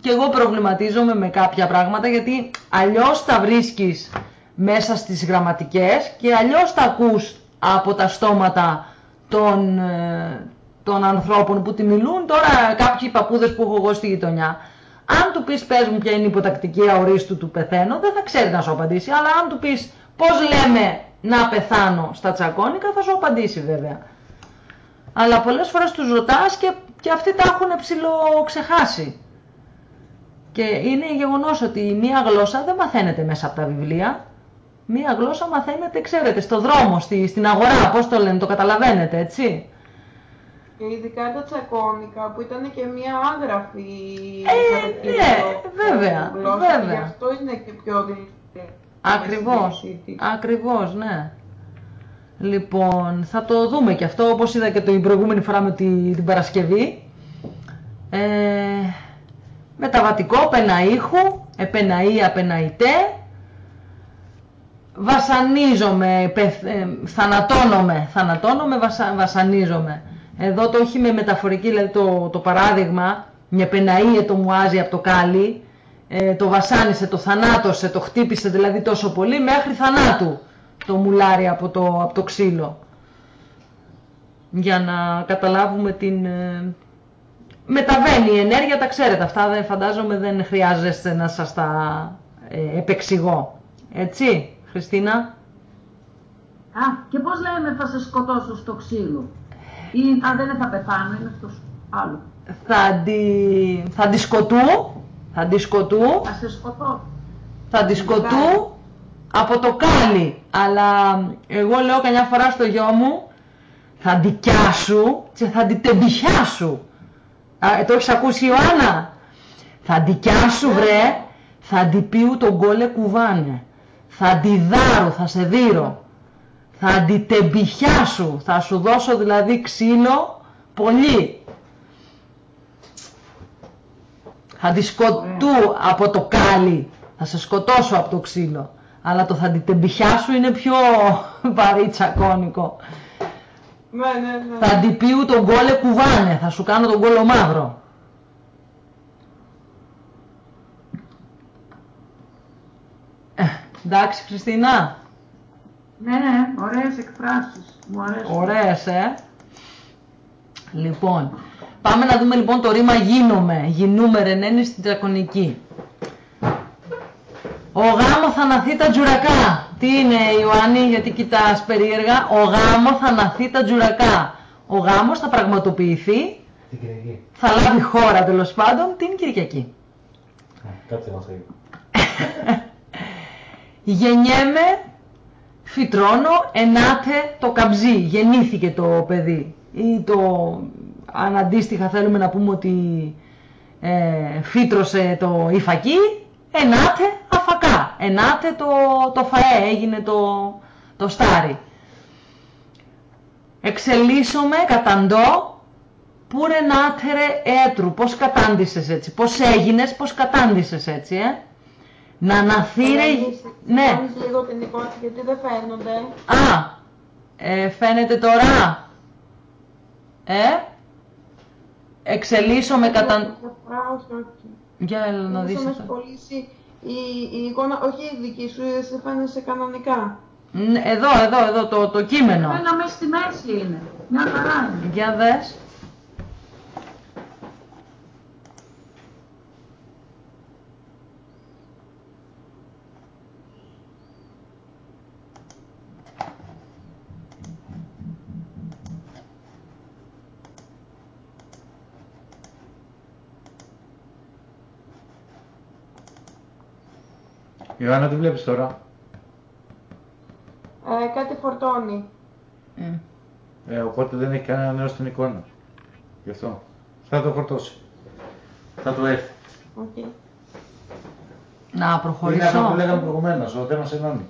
και εγώ προβληματίζομαι με κάποια πράγματα γιατί αλλιώς τα βρίσκεις μέσα στις γραμματικές και αλλιώς τα ακούς από τα στόματα των, ε, των ανθρώπων που τη μιλούν. Τώρα κάποιοι παππούδες που έχω εγώ στη γειτονιά. Αν του πεις πες μου ποια είναι η υποτακτική αορίστου του πεθαίνω, δεν θα ξέρει να σου απαντήσει. Αλλά αν του πεις πώς λέμε να πεθάνω στα τσακώνικα, θα σου απαντήσει βέβαια. Αλλά πολλές φορές τους ρωτάς και, και αυτοί τα έχουν ψηλοξεχάσει. Και είναι γεγονός ότι μία γλώσσα δεν μαθαίνεται μέσα από τα βιβλία. Μία γλώσσα μαθαίνεται, ξέρετε, στο δρόμο, στη, στην αγορά, πώς το λένε, το καταλαβαίνετε, έτσι. Και ειδικά τα τσακώνικα που ήταν και μια άγραφη Ε, χαρακτήρα ναι, το- βέβαια, γλώσσα, βέβαια. Γι' αυτό είναι και πιο δυνατή. Ακριβώς, ακριβώς, ναι. Λοιπόν, θα το δούμε και αυτό, όπως είδα και την προηγούμενη φορά με τη, την Παρασκευή. Ε, μεταβατικό, πεναήχου, επεναή, απεναητέ. Βασανίζομαι, πεθ, ε, θανατώνομαι, θανατώνομαι, βασα, βασανίζομαι. Εδώ το έχει με μεταφορική, δηλαδή το, το παράδειγμα, μια πεναΐε το μουάζει από το κάλι, ε, το βασάνισε, το θανάτωσε, το χτύπησε δηλαδή τόσο πολύ μέχρι θανάτου το μουλάρι από το, από το ξύλο. Για να καταλάβουμε την... ε, μεταβαίνει η ενέργεια, τα ξέρετε, αυτά δεν φαντάζομαι δεν χρειάζεστε να σας τα ε, επεξηγώ. Έτσι, Χριστίνα; Α, και πώς λέμε θα σε σκοτώσω στο ξύλο; Ή αν δεν είναι θα πεθάνω, είναι αυτός άλλο. Θα αντι... θα αντισκοτού, θα αντισκοτού, Θα σε σκοτώσω. θα αντισκοτού από το κάλι. Αλλά εγώ λέω καμιά φορά στο γιο μου, θα αντικιάσου και θα αντιτεμπιχιάσου. Α, ε, το έχεις ακούσει Ιωάννα; Θα αντικιάσου βρε, θα αντιπίου τον κόλε κουβάνε, θα αντιδάρω, θα σε δείρω, θα αντιτεμπιχιάσου, θα σου δώσω δηλαδή ξύλο πολύ. Θα αντισκοτού από το κάλι, θα σε σκοτώσω από το ξύλο. Αλλά το θα αντιτεμπιχιάσου είναι πιο βαρύ τσακώνικο. Ναι, ναι, ναι. Θα αντιπίου τον κόλε κουβάνε, θα σου κάνω τον κόλο μαύρο. Ε, εντάξει Χριστίνα. Ναι, ναι, ωραίες εκφράσεις. Μου αρέσουν. Ωραίες, ε. Λοιπόν, πάμε να δούμε λοιπόν το ρήμα γίνομαι. Γινούμε ρενένη στην τρακονική. Ο γάμος θα ναθεί τα τζουρακά. Τι είναι Ιωάννη, γιατί κοιτάς περίεργα; Ο γάμος θα ναθεί τα τζουρακά. Ο γάμος θα πραγματοποιηθεί, Την Κυριακή. θα λάβει χώρα τέλος πάντων την Κυριακή. Α, Κάτι μας είπε. Γεννιέμαι, φυτρώνω, ενάτε το καμπζί. Γεννήθηκε το παιδί. Ή το, αν αντίστοιχα θέλουμε να πούμε ότι ε, φύτρωσε το υφακί, ενάτε αφακά. Ενάτε το, το φαέ, έγινε το, το στάρι. Εξελίσσομαι, καταντώ, που ρε νάτερε έτρου. Πώς κατάντησες έτσι, πώς έγινες, πώς κατάντησες έτσι, ε. Να αναθύρε... Ελένη, Ναι. κάνεις λίγο την εικόνα γιατί δεν φαίνονται. Α, ε, φαίνεται τώρα. Ε, εξελίσσομαι κατά... Α, όχι, όχι. Για έλα να δεις Ήθελα να αυτό. σου κολλήσει η, η εικόνα, όχι η δική σου, σε φαίνεσαι κανονικά. Ναι, Εδώ, εδώ, εδώ, το, το κείμενο. Ένα μέσα στη μέση είναι. Μια χαρά είναι. Για δες. Ιωάννα, τι βλέπεις τώρα; Ε, κάτι φορτώνει. Ε, Ε, οπότε δεν έχει κανένα νέο στην εικόνα. Γι' αυτό. Θα το φορτώσει. Θα του έρθει. Οκ. Να Είναι αυτό προχωρήσω. που λέγαμε προηγουμένως, ο θέμα ενώνει.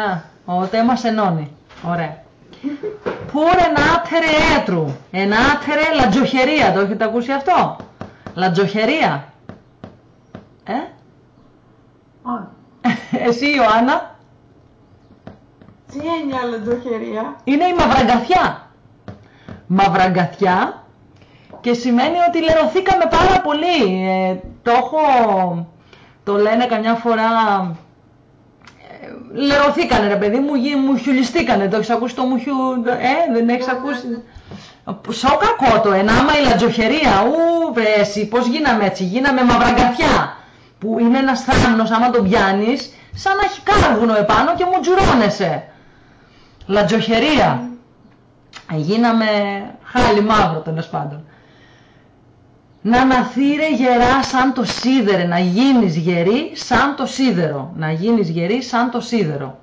Α, ο τέμας ενώνει. Ωραία. Πού ρε νάτερε έτρου. Ενάτερε λατζοχερία. Το έχετε ακούσει αυτό; Λατζοχερία. Ε, Όχι. Εσύ Ιωάννα. Τι έννοια λεντοχερία. είναι η μαυραγκαθιά. Μαυραγκαθιά και σημαίνει ότι λερωθήκαμε πάρα πολύ. Ε, το έχω, το λένε καμιά φορά, ε, λερωθήκανε ρε παιδί μου, γι- μου χιουλιστήκανε. Το έχεις ακούσει το μου χιου... Ε, δεν έχεις Ναι, ναι, ακούσει. ναι. Σο κακό το, ενάμα η λατζοχερία. Ου, βρε, εσύ, πώς γίναμε έτσι, γίναμε μαυραγκαθιά. Που είναι ένας θάμνος, άμα τον πιάνεις, σαν να έχει κάρβουνο επάνω και μου τζουρώνεσαι. Λατζοχερία. Ε, Γίναμε χάλι μαύρο τέλος πάντων. Να αναθύρε γερά σαν το σίδερο, να γίνεις γερή σαν το σίδερο. Να γίνεις γερή σαν το σίδερο.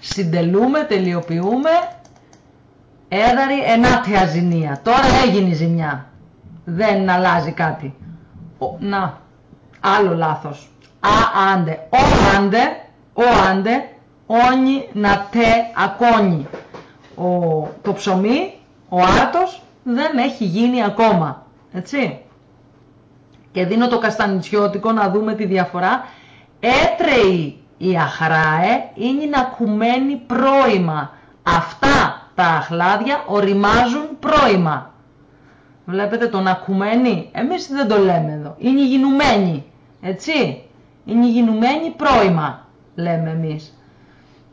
Συντελούμε, τελειοποιούμε. Έδαρη ενάτια ζημία. Τώρα έγινε η ζημιά. Δεν αλλάζει κάτι. Ο, να, άλλο λάθος. Α, άντε. Ο, άντε. Ο, άντε. Όνι, να, τε, ακόνι. Ο, το ψωμί, ο άρτος, δεν έχει γίνει ακόμα. Έτσι. Και δίνω το καστανιτσιώτικο να δούμε τη διαφορά. Έτρεει η αχράε είναι να κουμένει πρόημα. Αυτά τα αχλάδια οριμάζουν πρόημα. Βλέπετε τον ακουμένη, εμείς δεν το λέμε εδώ. Είναι γινουμένη, έτσι. Είναι γινουμένη πρόημα, λέμε εμείς.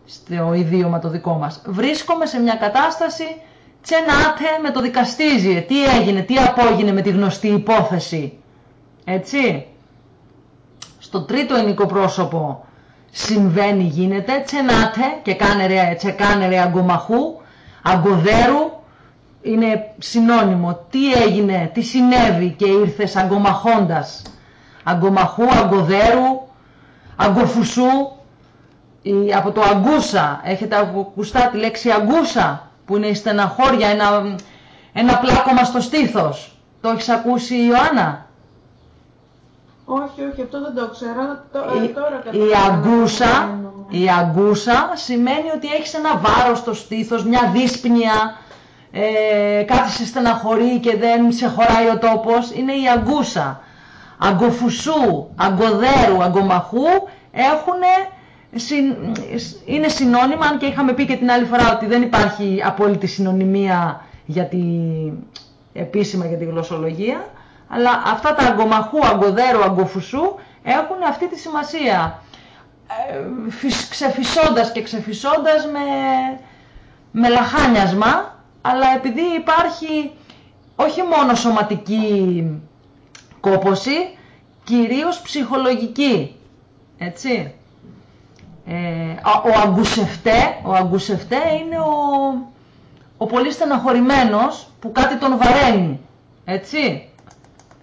Στο ιδίωμα το δικό μας. Βρίσκομαι σε μια κατάσταση τσενάτε με το δικαστήζι. Τι έγινε, τι απόγινε με τη γνωστή υπόθεση. Έτσι. Στο τρίτο ενικό πρόσωπο συμβαίνει, γίνεται, τσενάτε και κάνε ρε, τσεκάνε ρε αγκομαχού, αγκοδέρου, είναι συνώνυμο. Τι έγινε, τι συνέβη και ήρθες αγκομαχώντας. Αγκομαχού, αγκοδέρου, αγκοφουσού, η- από το αγκούσα. Έχετε ακουστά τη λέξη αγκούσα, που είναι η στεναχώρια, ένα, ένα πλάκωμα στο στήθος. Το έχεις ακούσει Ιωάννα; Όχι, όχι, αυτό δεν το ξέρω. Το, Η, ε, τώρα η καταλαβαίνω αγκούσα, τι εννοώ. η αγκούσα σημαίνει ότι έχεις ένα βάρος στο στήθος, μια δύσπνοια, ε, κάθεσαι στεναχωρεί και δεν σε χωράει ο τόπος, είναι η αγκούσα. Αγκοφουσού, αγκοδέρου, αγκομαχού έχουν είναι συνώνυμα, αν και είχαμε πει και την άλλη φορά ότι δεν υπάρχει απόλυτη συνωνυμία για τη, επίσημα για τη γλωσσολογία, αλλά αυτά τα αγκομαχού, αγκοδέρου, αγκοφουσού έχουν αυτή τη σημασία. Ε, φυσ- ξεφυσώντας και ξεφυσώντας με, με λαχάνιασμα, αλλά επειδή υπάρχει όχι μόνο σωματική κόπωση, κυρίως ψυχολογική. Έτσι. Ε, α- ο αγκουσευτέ, ο αγκουσευτέ είναι ο, ο πολύ στεναχωρημένος που κάτι τον βαραίνει. Έτσι.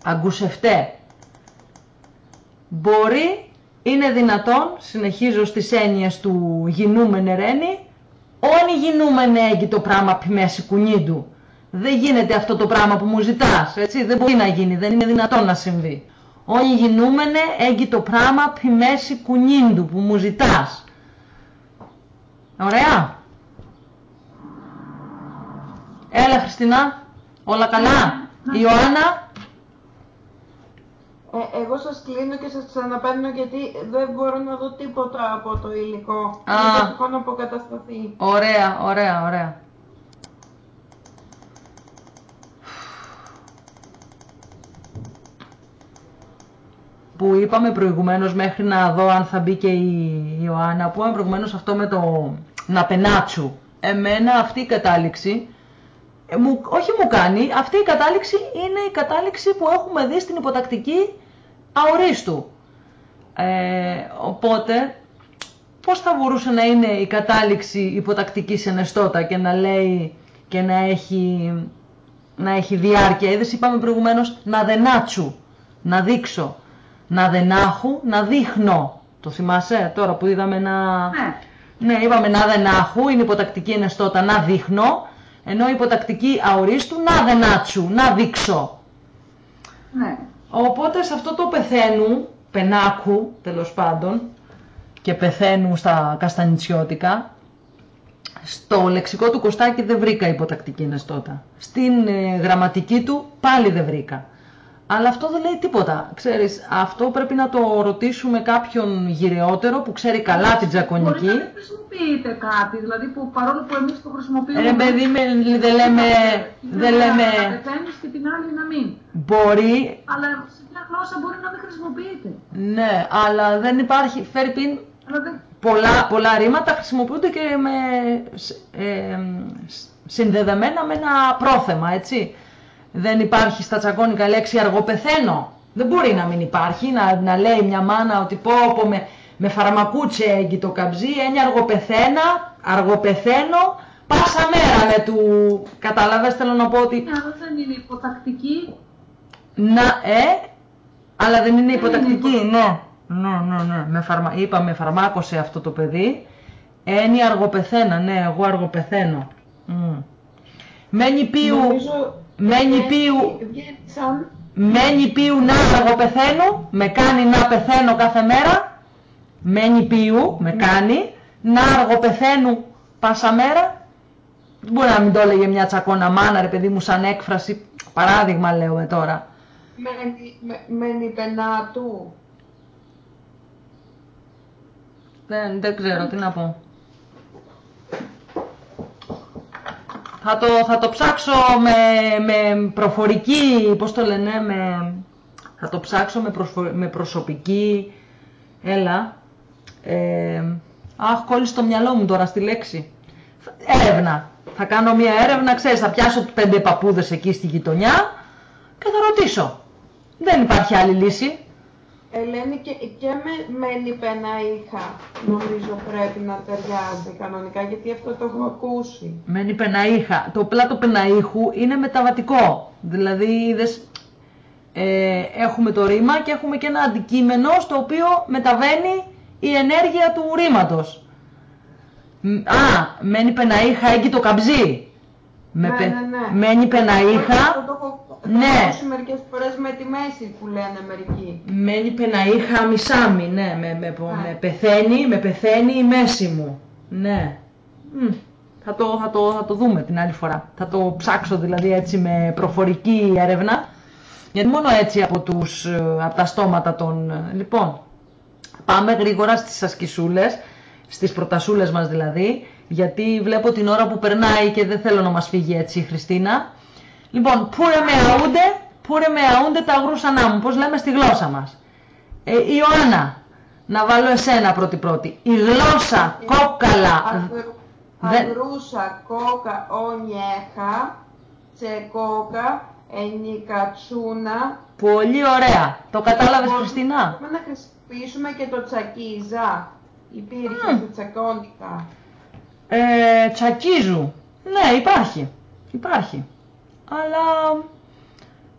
Αγκουσευτέ. Μπορεί, είναι δυνατόν, συνεχίζω στις έννοιες του γινούμενε ρένι, όνει γινούμενε έγκυ το πράγμα πι μέση κουνίντου. Δεν γίνεται αυτό το πράγμα που μου ζητάς, έτσι, δεν μπορεί να γίνει, δεν είναι δυνατόν να συμβεί. Όνει γινούμενε έγκυ το πράγμα πι μέση κουνίντου που μου ζητάς. Ωραία. Έλα Χριστίνα, όλα καλά; Ιωάννα, Ε, εγώ σας κλείνω και σας ξαναπαίρνω γιατί δεν μπορώ να δω τίποτα από το υλικό. Α. Δεν έχω να αποκατασταθεί. Ωραία, ωραία, ωραία. Που είπαμε προηγουμένως μέχρι να δω αν θα μπει και η Ιωάννα, που είπαμε προηγουμένως αυτό με το να πενάτσου. Εμένα αυτή η κατάληξη, ε, μου, όχι μου κάνει, αυτή η κατάληξη είναι η κατάληξη που έχουμε δει στην υποτακτική αορίστου. Ε, οπότε πώς θα μπορούσε να είναι η κατάληξη υποτακτική σε νεστότα και να λέει και να έχει, να έχει διάρκεια. Είδες είπαμε προηγουμένως να δενάτσου, να δείξω. Να δενάχου, να δείχνω. Το θυμάσαι τώρα που είδαμε να... Ναι. Ναι, είπαμε να δενάχου, είναι υποτακτική ενεστώτα να δείχνω, ενώ υποτακτική αορίστου να δενάτσου, να δείξω. Ναι. Οπότε σε αυτό το πεθαίνου, πενάκου τέλος πάντων, και πεθαίνου στα καστανιτσιώτικα, στο λεξικό του Κωστάκη δεν βρήκα υποτακτική νεστότα. Στην ε, γραμματική του πάλι δεν βρήκα. Αλλά αυτό δεν λέει τίποτα. Ξέρεις, αυτό πρέπει να το ρωτήσουμε κάποιον γυρεότερο που ξέρει καλά την Μπορείς τζακονική. να μην χρησιμοποιείται κάτι, δηλαδή που παρόλο που εμείς το χρησιμοποιούμε. Ρε παιδί, με, δεν λέμε, δεν λέμε, Να πεθαίνεις και την άλλη να μην. μπορεί, Αλλά σε μια γλώσσα μπορεί να μην χρησιμοποιείται. ναι, αλλά δεν υπάρχει, φέρει πίν, Αλλά δεν... πολλά, πολλά ρήματα χρησιμοποιούνται και με, σ- ε, σ- συνδεδεμένα με ένα πρόθεμα, έτσι. Δεν υπάρχει στα τσακώνικα λέξη αργοπεθαίνω. Δεν μπορεί να μην υπάρχει, να, να λέει μια μάνα ότι πω, πω με, με φαρμακούτσε έγκυ το καμπζί, έννοια αργοπεθαίνα, αργοπεθαίνω, πάσα μέρα με του... Κατάλαβες, θέλω να πω ότι... Ναι, αλλά δεν είναι υποτακτική. Να, ε, αλλά δεν είναι είναι υποτακτική, ναι. Ναι, ναι, ναι. Με φαρμα... Είπα, με φαρμάκωσε αυτό το παιδί. Ένι αργοπεθαίνα, ναι, εγώ αργοπεθαίνω. Μμ. Μένει πίου, Νομίζω μένει βγαίνει- πίου, βγαίνει σαν μένει πίου να αργοπεθαίνω, με κάνει να πεθαίνω κάθε μέρα. Μένει πίου, με κάνει, να αργοπεθαίνω πάσα μέρα. Δεν μπορεί να μην το έλεγε μια τσακώνα μάνα, ρε παιδί μου, σαν έκφραση. Παράδειγμα λέω ε, τώρα. μένει, με- μένει πενάτου. Δεν, δεν ξέρω τι να πω. Θα το, θα το ψάξω με, με προφορική, πώς το λένε, με, θα το ψάξω με, προσφο- με προσωπική, έλα, ε, αχ, κόλλησε το μυαλό μου τώρα στη λέξη. Έρευνα. Θα κάνω μια έρευνα, ξέρεις, θα πιάσω πέντε παππούδες εκεί στη γειτονιά και θα ρωτήσω. Δεν υπάρχει άλλη λύση. Ελένη και, και με μένει πεναήχα νομίζω πρέπει να ταιριάζει κανονικά γιατί αυτό το έχω ακούσει. Μένει πεναήχα. Το πλάτο πεναήχου είναι μεταβατικό. Δηλαδή, είδες, ε, έχουμε το ρήμα και έχουμε και ένα αντικείμενο στο οποίο μεταβαίνει η ενέργεια του ρήματος. Μ, Α, μένει πεναήχα έγκυ το καμπζί. Με ναι, πε- ναι, ναι. Μένει Αυτό πεναήχα, το έχω, Ναι. Θα δώσει μερικές φορές με τη μέση που λένε μερικοί. Μένει πεναή χάμισάμι, ναι, με, με, Ναι. με πεθαίνει, με πεθαίνει η μέση μου. Ναι. Μμ, Θα το, θα, το, θα το δούμε την άλλη φορά. Θα το ψάξω δηλαδή έτσι με προφορική έρευνα. Γιατί μόνο έτσι από, τους, ε, από τα στόματα των... ε, Λοιπόν, πάμε γρήγορα στις ασκησούλες, στις προτασούλες μας δηλαδή, γιατί βλέπω την ώρα που περνάει και δεν θέλω να μας φύγει έτσι η Χριστίνα. Λοιπόν, πούρε με αούντε, πούρε με αούντε τα γρούσανά μου, πώς λέμε στη γλώσσα μας. Ε, Ιωάννα, να βάλω εσένα πρώτη πρώτη. Η γλώσσα κόκαλα. Αγρ- Δεν- Αγρούσα κόκα ονιέχα, τσεκόκα, ενικατσούνα. Πολύ ωραία. Το κατάλαβες Μπορούμε- Χριστίνα; Μπορούμε να χρησιμοποιήσουμε και το τσακίζα. Υπήρχε Μμ. στο τσακόντικα. Ε, τσακίζου. Ναι, υπάρχει. Υπάρχει. Αλλά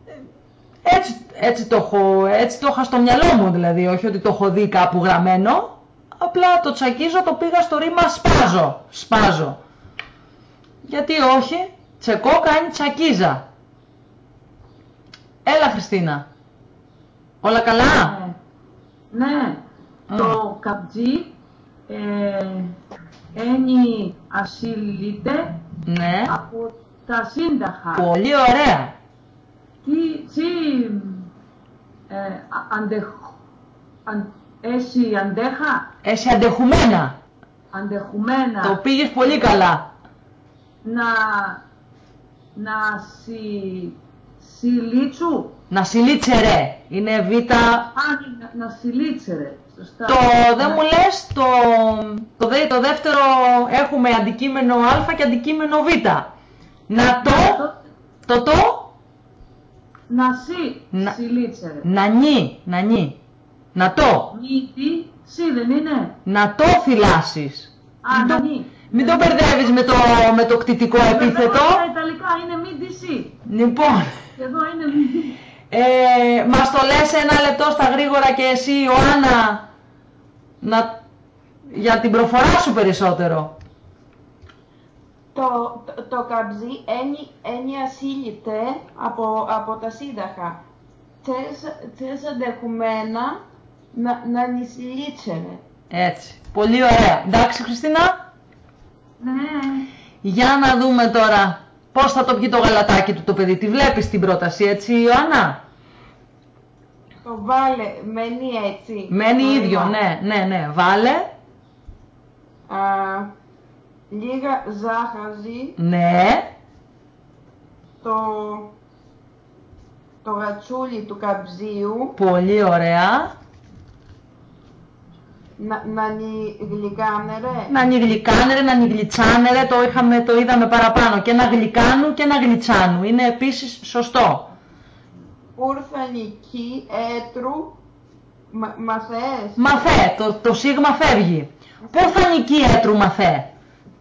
ε, έτσι, έτσι, το έχω, έτσι το είχα στο μυαλό μου δηλαδή, όχι ότι το έχω δει κάπου γραμμένο. Απλά το τσακίζω το πήγα στο ρήμα σπάζω. Σπάζω. Γιατί όχι, τσεκόκα είναι τσακίζα. Έλα Χριστίνα. Όλα καλά; Ναι. Ναι. Το καπτζί ε, ένι ασύλληται Ναι. από τα σύνταχα. Πολύ ωραία. Τι, τι ε, α- αντεχ, αν, εσύ αντέχα, Εσύ αντεχουμένα. αντεχουμένα Το πήγες πολύ καλά. να, να συ, συλλήτσου, Να συλλήτσερε. Είναι β. αν να, να συλλήτσερε, σωστά. Το, δεν μου λες, το, το, δε- το δεύτερο έχουμε αντικείμενο α και αντικείμενο β. Να το, το το, Να συ, Να- συλλήτσερε. να νι, να νι. Να το, Μύτη, συ δεν είναι. να το θυλάσεις. Α, Μην το, νι. μην το μπερδεύεις με το, με το κτητικό επίθετο. Στα Ιταλικά είναι μύτη συ. Λοιπόν, Εδώ είναι μύτη. ε, μας το λες ένα λεπτό στα γρήγορα και εσύ Ιωάννα να, για την προφορά σου περισσότερο. Το, το, το καμπζί ένι, ένι ασύλληται από, από τα σύνταχα. Θες, θες αντεχουμένα να, να νησιλίτσερε. Έτσι. Πολύ ωραία. Εντάξει Χριστίνα; Ναι. Για να δούμε τώρα πώς θα το πιει το γαλατάκι του το παιδί. Τη βλέπεις την πρόταση έτσι Ιωάννα; Το βάλε, μένει έτσι. Μένει Το ίδιο. ρήμα. Ναι, ναι, ναι. Βάλε. Α, λίγα ζάχαρη, Ναι. το, το γατσούλι του καμπζίου, Πολύ ωραία. να, να νι γλυκάνερε. Να νιγλικάνερε, να νιγλιτσάνερε, το, είχαμε, το είδαμε παραπάνω. Και ένα γλυκάνου και ένα γλιτσάνου. Είναι επίσης σωστό. Ουρθανική έτρου, μα, μαθές. Μαθέ, το, το σίγμα φεύγει. Πού θα νικεί έτρου μαθέ;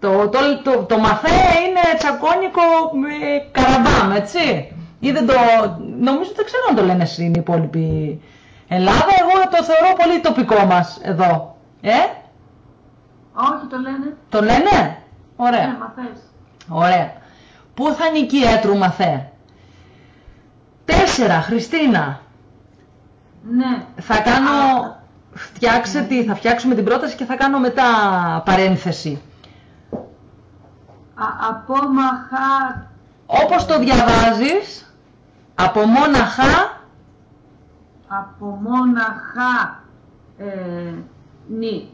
Το, το, το, το μαθέ είναι τσακώνικο με καραμπάμ, έτσι. Ή δεν το, νομίζω δεν ξέρω αν το λένε στην υπόλοιπη Ελλάδα. Εγώ το θεωρώ πολύ τοπικό μας εδώ. Ε, Όχι, το λένε. το λένε; Ναι, Ωραία. μαθές. Ωραία. Πού θα νικεί έτρου μαθέ; Τέσσερα, Χριστίνα. Ναι. Θα κάνω, φτιάξε τι, θα φτιάξουμε την πρόταση και θα κάνω μετά παρένθεση. Α, απόμαχα Όπως το διαβάζεις, από μόναχα, από μόναχα ε, νη.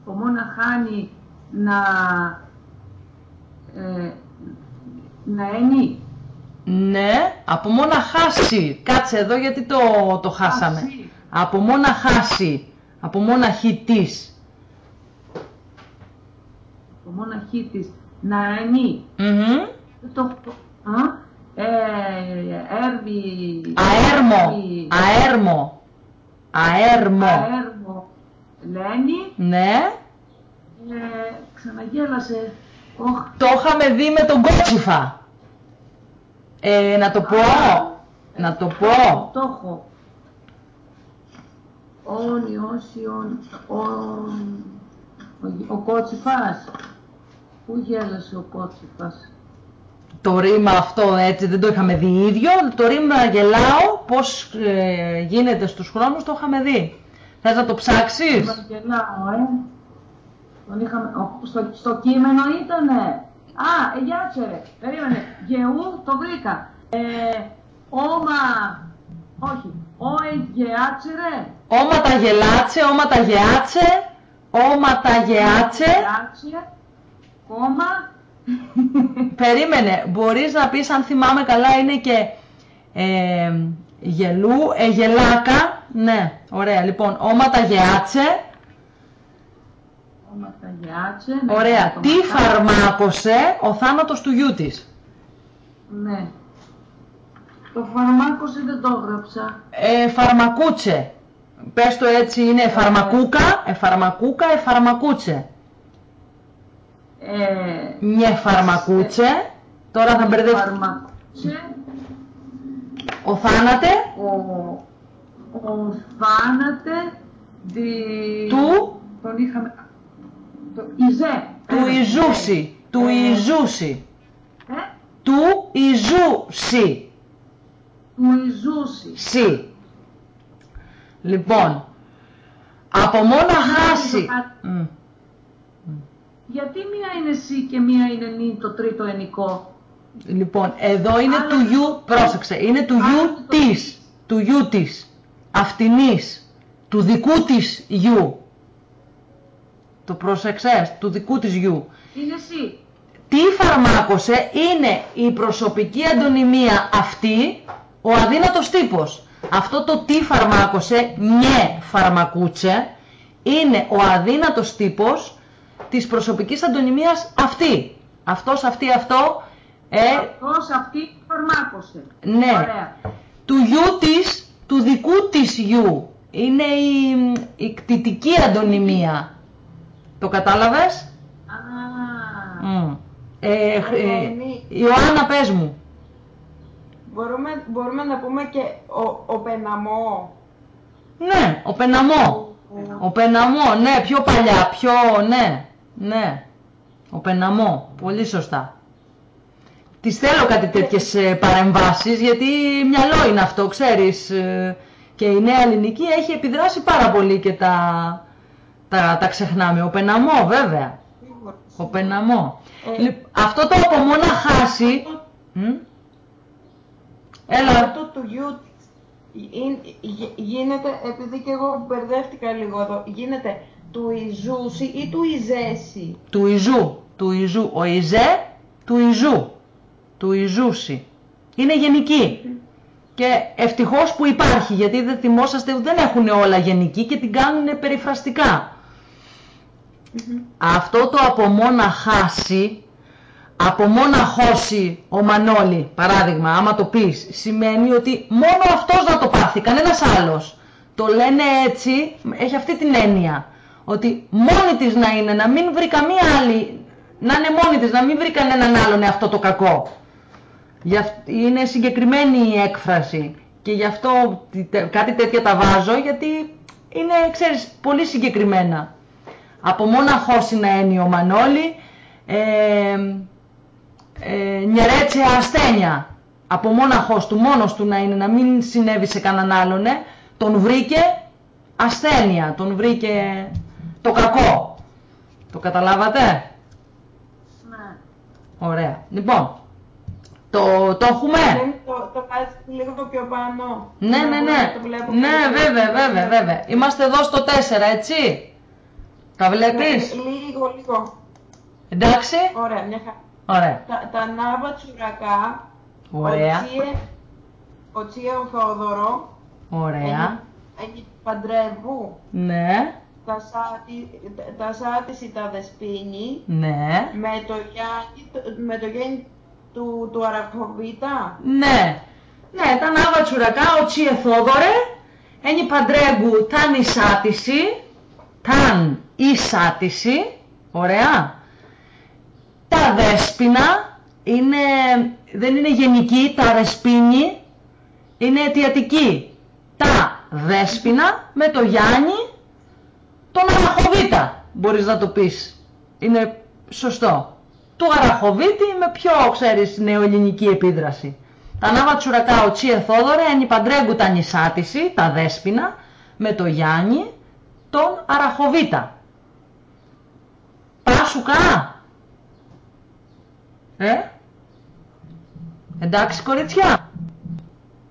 Από μόναχα νη να ε, να είναι. ναι, από μόναχάσι. Κάτσε εδώ γιατί το, το χάσαμε. Χάσει. Από μόναχάσι, από μόναχη της. Από μόναχή της να είναι. Μμμ. Το, α, ε, έρβη, Αέρμο, έρβη, αέρμο, αέρμο. αέρμο λένει, Ναι, ε, ξαναγέλασε. Οχ, το είχαμε δει με τον κότσιφα. Ε, να το πω, να το πω. Το έχω. Όνι, όσοι, όν, όν, ο, ο Κότσιφας. Πού γέλασε ο Κότσιφας. το ρήμα αυτό έτσι δεν το είχαμε δει ίδιο. Το ρήμα γελάω πώς ε, γίνεται στους χρόνους το είχαμε δει. Θες να το ψάξεις; Γελάω, ε. Τον είχαμε, ο- στο, στο κείμενο ήτανε. Α, ε, γιάτσερε. Περίμενε. Γεού, το βρήκα. Ε, όμα, όχι. Ο εγγεάτσερε. Όμα τα γελάτσε, όμα τα γεάτσε, όμα τα γεάτσε. Γεάτσε, κόμμα. Περίμενε, μπορείς να πεις αν θυμάμαι καλά είναι και ε, γελού, ε, γελάκα, ναι, ωραία, λοιπόν, όμα τα γεάτσε, Όμα τα γεάτσε. ναι, ωραία, το τι ματάκι. φαρμάκωσε ο θάνατος του γιού της; Ναι. Το φαρμάκωσε δεν το έγραψα. Ε, φαρμακούτσε, πες το έτσι είναι φαρμακούκα, ε, φαρμακούκα, ε, φαρμακούτσε. Ε, Μια φαρμακούτσε, τώρα θα μπερδεύω, Φαρμακούσε. ο θάνατε Ο, ο θάνατε δι... του, Τον είχαμε... Το Ιζέ. του Ένα, Ιζούσι, του Ε, Ιζούσι, Ε, του Ιζούσι. του Ιζούσι. Σι. Λοιπόν, από μόνο χάσει. Μμ. Γιατί μία είναι σι και μία είναι νη το τρίτο ενικό; Λοιπόν, εδώ είναι Άλλο του γιου, το- πρόσεξε, είναι του Άλλο γιου το- της, του γιου της, αυτινής, του δικού της γιου. Το πρόσεξες, του δικού της γιου. Είναι σι. Τι φαρμάκωσε είναι η προσωπική αντωνυμία αυτή, ο αδύνατος τύπος. Αυτό το τι φαρμάκωσε, νιε φαρμακούτσε, είναι ο αδύνατος τύπος της προσωπικής αντωνυμίας αυτή. Αυτός, αυτή, αυτό, ε, Αυτός αυτή φαρμάκωσε. ναι. Ωραία. Του γιου της, του δικού της γιου. Είναι η, η κτητική αντωνυμία. Το κατάλαβες; Α, Μμ. Ε, ε, Ελένη. Ιωάννα, πες μου. Μπορούμε, μπορούμε να πούμε και ο, ο Πεναμό. Ναι, ο Πεναμό. Ο Πεναμό, ναι, πιο παλιά, πιο, ναι, ναι. Ο Πεναμό, πολύ σωστά. Τις θέλω κάτι τέτοιες ε, παρεμβάσεις, γιατί μυαλό είναι αυτό, ξέρεις. ε, Και η νέα ελληνική έχει επιδράσει πάρα πολύ και τα, τα, τα ξεχνάμε. Ο Πεναμό, βέβαια. Ο Πεναμό. Ε, Λοιπόν, αυτό το από μόνο χάσει... Μ; Έλα. Αυτό του γιου της είναι- γι- γίνεται, επειδή και εγώ μπερδεύτηκα λίγο εδώ, γίνεται του Ιζούση ή του Ιζέση. του Ιζού, του Ιζού, ο Ιζέ του Ιζού, του Ιζούσι. Είναι γενική. Και ευτυχώς που υπάρχει, γιατί δεν θυμόσαστε, δεν έχουν όλα γενική και την κάνουν περιφραστικά. Αυτό το από μόνα χάσει, από μόνα χώσει ο Μανώλη, παράδειγμα, άμα το πεις, σημαίνει ότι μόνο αυτός να το πάθει, κανένας άλλος. Το λένε έτσι, έχει αυτή την έννοια, ότι μόνη της να είναι, να μην βρει καμία άλλη, να είναι μόνη της, να μην βρει κανέναν άλλον αυτό το κακό. Γι' αυ- Είναι συγκεκριμένη η έκφραση και γι' αυτό τι- τε- κάτι τέτοια τα βάζω γιατί είναι, ξέρεις, πολύ συγκεκριμένα. Από μόναχος είναι έννοιο Μανώλη, ε, ε, νιερέτσε ασθένεια. Από μόναχος του, μόνος του να είναι, να μην συνέβη σε κανέναν άλλον, ε, τον βρήκε ασθένεια, τον βρήκε το κακό. Το καταλάβατε; Ναι. Ωραία. Λοιπόν, το, το έχουμε; Δεν το, το βάζεις λίγο πιο πάνω. Ναι, Να ναι, μπορώ ναι. να το βλέπω Ναι, καλύτερα. βέβαια, βέβαια, βέβαια. Είμαστε εδώ στο 4, έτσι. Τα βλέπεις; Ναι, Λίγο, λίγο. Εντάξει. Ωραία, μια χαρά. Ωραία. Τα, τα νάβα τσουρακά. Ωραία. Ο Τσίε, ο Τσίε ο Θεόδωρο. Ωραία. Έχει παντρεύου. Ναι. Τα σάτι, τα σάτιση τα δεσπίνη. Ναι. Με το Γιάννη, το- με το Γιάννη του, του Αραχοβίτα. Ναι. Ναι, τα νάβα τσουρακά, ο Τσίε Θόδωρε, ένι παντρέγκου ταν εισάτηση, ταν εισάτηση, ωραία. Τα δέσποινα είναι, δεν είναι γενική, τα δεσπίνη είναι αιτιατική. Τα δέσποινα με το Γιάννη τον Αραχοβίτα, μπορείς να το πεις. Είναι σωστό. του Αραχοβίτη με πιο, ξέρεις, νεοελληνική επίδραση. Τα νάβα τσουρακά ο Τσίε Θόδωρε ενυπαντρέγκου τα νησάτιση, τα δέσποινα, με το Γιάννη, τον Αραχοβίτα. Πάσουκα! Ε; Εντάξει κοριτσιά.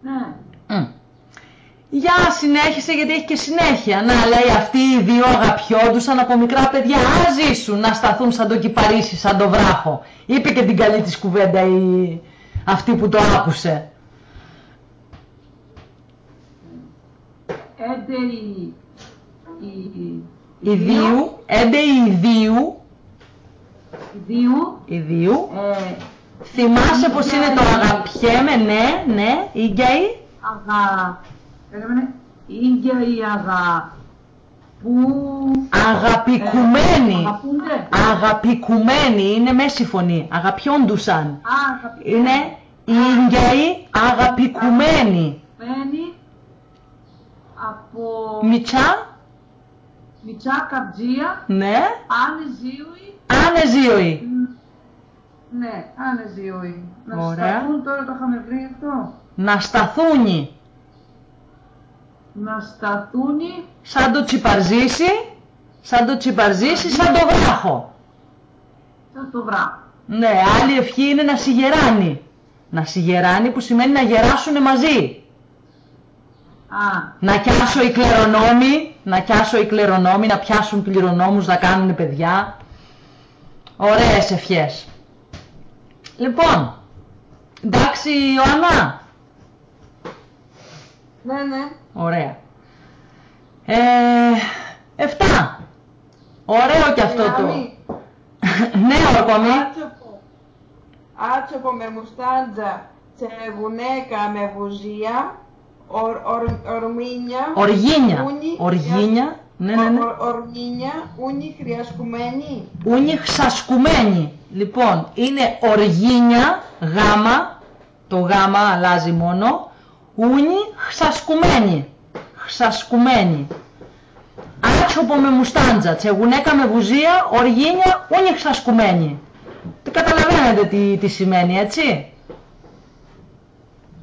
Ναι. Μμ. Για συνέχισε γιατί έχει και συνέχεια. Να λέει αυτοί οι δύο αγαπιόντουσαν από μικρά παιδιά. Α ζήσουν να σταθούν σαν το κυπαρίσι, σαν το βράχο. Είπε και την καλή της κουβέντα η... αυτή που το άκουσε. Έντε η... η... Ιδίου, έντε ιδίου, Ιδίου. ιδίου. Ε, Θυμάσαι πως είναι το αγαπιέμαι, ναι, ναι, ίγκαη. αγα... Περίμενε. Ήγια η αγα... Που... Αγαπικουμένη. Ε, αγαπούνται. Αγαπικουμένη, είναι μέση φωνή. Αγαπιόντουσαν. Α, αγαπημένοι. Είναι ίγκαη αγαπικουμένη. Μένει από Μιτσά, Μιτσά Καρτζία, ναι, Ανεζίουη, άνεζίωη. ναι, Ανεζίουη. Να Ωραία. σταθούν τώρα το είχαμε βρει αυτό. Να σταθούνι. Να σταθούνι Σαν το τσιπαρζήσει, σαν το τσιπαρζήσει, σαν το βράχο. σαν το βράχο. Ναι, άλλη ευχή είναι να σιγεράνει. Να σιγεράνει που σημαίνει να γεράσουνε μαζί. Α, Να πιάσω οι κληρονόμοι, να πιάσω οι κληρονόμοι, να πιάσουν κληρονόμους, να κάνουν παιδιά. Ωραίες ευχές. Λοιπόν, εντάξει Ιωάννα, Ναι, ναι. Ωραία. Ε, εφτά. Ωραίο και αυτό το. Γιάννη, ναι, ορκομή. Άτσοπο. Άτσοπο με μουστάντζα, τσεγουνέκα με βουζία, ορ, ορ, ορμίνια, Οργίνια. ούνι, Οργίνια. Ναι, ναι, ναι. Ορ, ορμίνια, ούνι χρειασκουμένη. Ούνι χσασκουμένη. Λοιπόν, είναι οργίνια, γάμα, το γάμα αλλάζει μόνο, ούνι χσασκουμένη. Χσασκουμένη. Άτσοπο με μουστάντζα, τσεγουνέκα με βουζία, οργίνια, ούνι χσασκουμένη. Τι καταλαβαίνετε τι, τι σημαίνει, έτσι;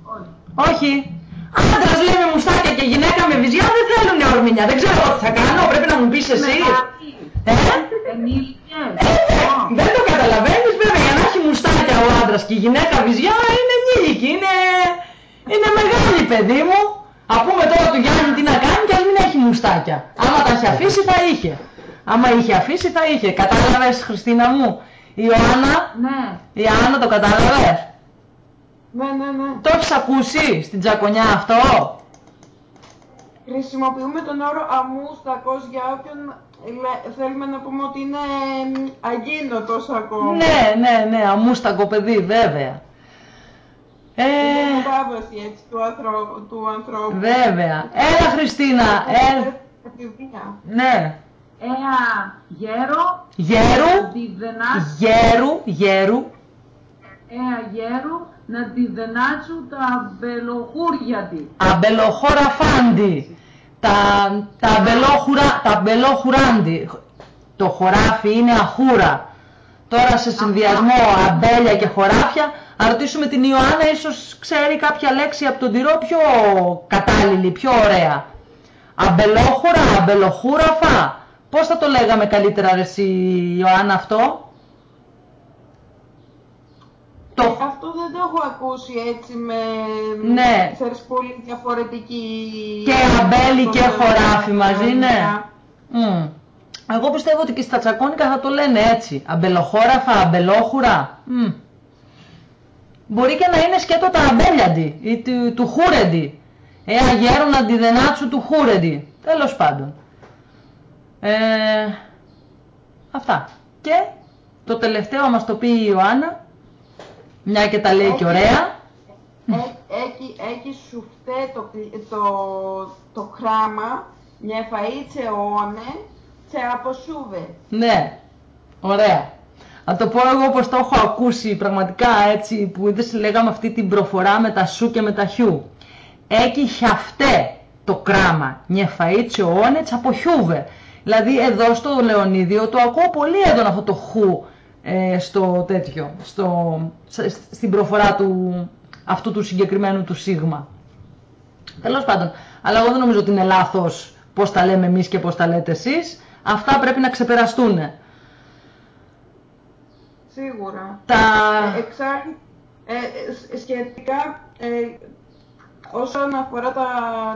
όχι. Όχι. Άντρας λέει με μουστάκια και γυναίκα με βυζιά δεν θέλουν ορμήνια. Δεν ξέρω εγώ τι θα κάνω, πρέπει να μου πεις εσύ. Ε; Ενήλικες. Ε, δεν το καταλαβαίνεις βέβαια για να έχει μουστάκια ο άντρας και η γυναίκα βυζιά είναι ενήλικη, είναι, είναι μεγάλη παιδί μου. Α πούμε τώρα του Γιάννη τι να κάνει και ας μην έχει μουστάκια. Άμα τα έχει αφήσει θα είχε. Άμα είχε αφήσει θα είχε. Κατάλαβες Χριστίνα μου; Η Ιωάννα, Ναι. η Άννα το κατάλαβες; Ναι, ναι, ναι. Το έχεις ακούσει στην τζακονιά αυτό; Χρησιμοποιούμε τον όρο αμούστακος για όποιον λέ- θέλουμε να πούμε ότι είναι μ, αγίνωτος ακόμα. Ναι, ναι, ναι, αμούστακο παιδί βέβαια. Ε, Είναι μετάβαση έτσι του, ανθρω- του ανθρώπου. βέβαια. Έλα Χριστίνα, ε, Εφηβεία. ναι. Έα γέρο. Γέρου, Αντιδενά. γέρου, γέρου, Έα γέρου. Να αντιδενάτσου τα μπελοχούρια τη. αμπελοχώρα φάντι, τα, τα, αμπελόχουρα, τα αμπελόχουράντι. Το χωράφι είναι αχούρα. Τώρα σε συνδυασμό αμπέλια και χωράφια, να ρωτήσουμε την Ιωάννα, ίσως ξέρει κάποια λέξη από τον τυρό πιο κατάλληλη, πιο ωραία. Αμπελόχουρα, αμπελοχούραφα. Πώς θα το λέγαμε καλύτερα ρε εσύ Ιωάννα αυτό; Το... Αυτό δεν το έχω ακούσει έτσι με... Ναι. Ξέρεις, πολύ διαφορετική... Και αμπέλι και χωράφι μαζί, ναι. έννοια. Μμ. Εγώ πιστεύω ότι και στα τσακώνικα θα το λένε έτσι. Αμπελοχώραφα, αμπελόχουρα. Μμ. Μπορεί και να είναι σκέτο τα αμπέλιαντι ή του, του χούρεντι. Ε, αγέρουν αντιδενάτσου του χούρεντι. Τέλος πάντων. Ε, αυτά. Και το τελευταίο μας το πει η Ιωάννα, μια και τα λέει και ωραία. Έχει, έχει σουφτέ το, κλ- το, το χράμα, μια φαΐτσε όνε, σε αποσούβε. Ναι, ωραία. Να το πω εγώ όπως το έχω ακούσει πραγματικά έτσι που είδες λέγαμε αυτή την προφορά με τα σου και με τα χιού. Έχει χιαυτέ το κράμα, νιεφαΐτσιο όνετς από χιούβε. Δηλαδή εδώ στο Λεωνίδιο το ακούω πολύ έντονα αυτό το χου ε, στο τέτοιο, στο, στην προφορά του, αυτού του συγκεκριμένου του σίγμα. Τέλος πάντων, αλλά εγώ δεν νομίζω ότι είναι λάθος πώς τα λέμε εμείς και πώς τα λέτε εσείς. Αυτά πρέπει να ξεπεραστούν. Σίγουρα. Τα... Ε, ε, σχετικά, ε, όσον αφορά τα,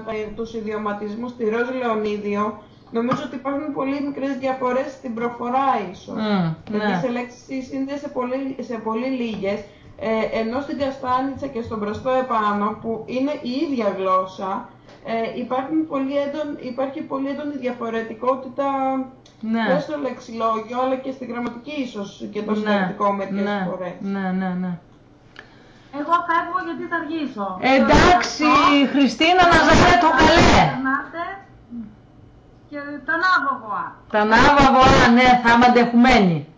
τα, τους ιδιωματισμούς στη Ροζ Λεωνίδιο, νομίζω ότι υπάρχουν πολύ μικρές διαφορές στην προφορά ίσως. Mm, ναι. σε λέξεις είναι σε πολύ, σε πολύ λίγες, ε, ενώ στην Καστάνιτσα και στον Μπροστό Επάνω, που είναι η ίδια γλώσσα, ε, υπάρχουν πολύ υπάρχει πολύ έντονη διαφορετικότητα ναι. και στο λεξιλόγιο, αλλά και στη γραμματική ίσως και το ναι. συντακτικό μερικές ναι. φορές. Ναι, ναι, ναι. Εγώ φεύγω γιατί θα αργήσω. Εντάξει, Χριστίνα Ναζαρέτο, καλέ. Και τα Νάβαβοα. Τα Νάβαβοα, ναι, θα είμαι αντεχουμένη.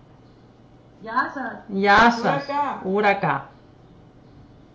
Γεια σας. Γεια σας. Ουρακά. Ουρακά.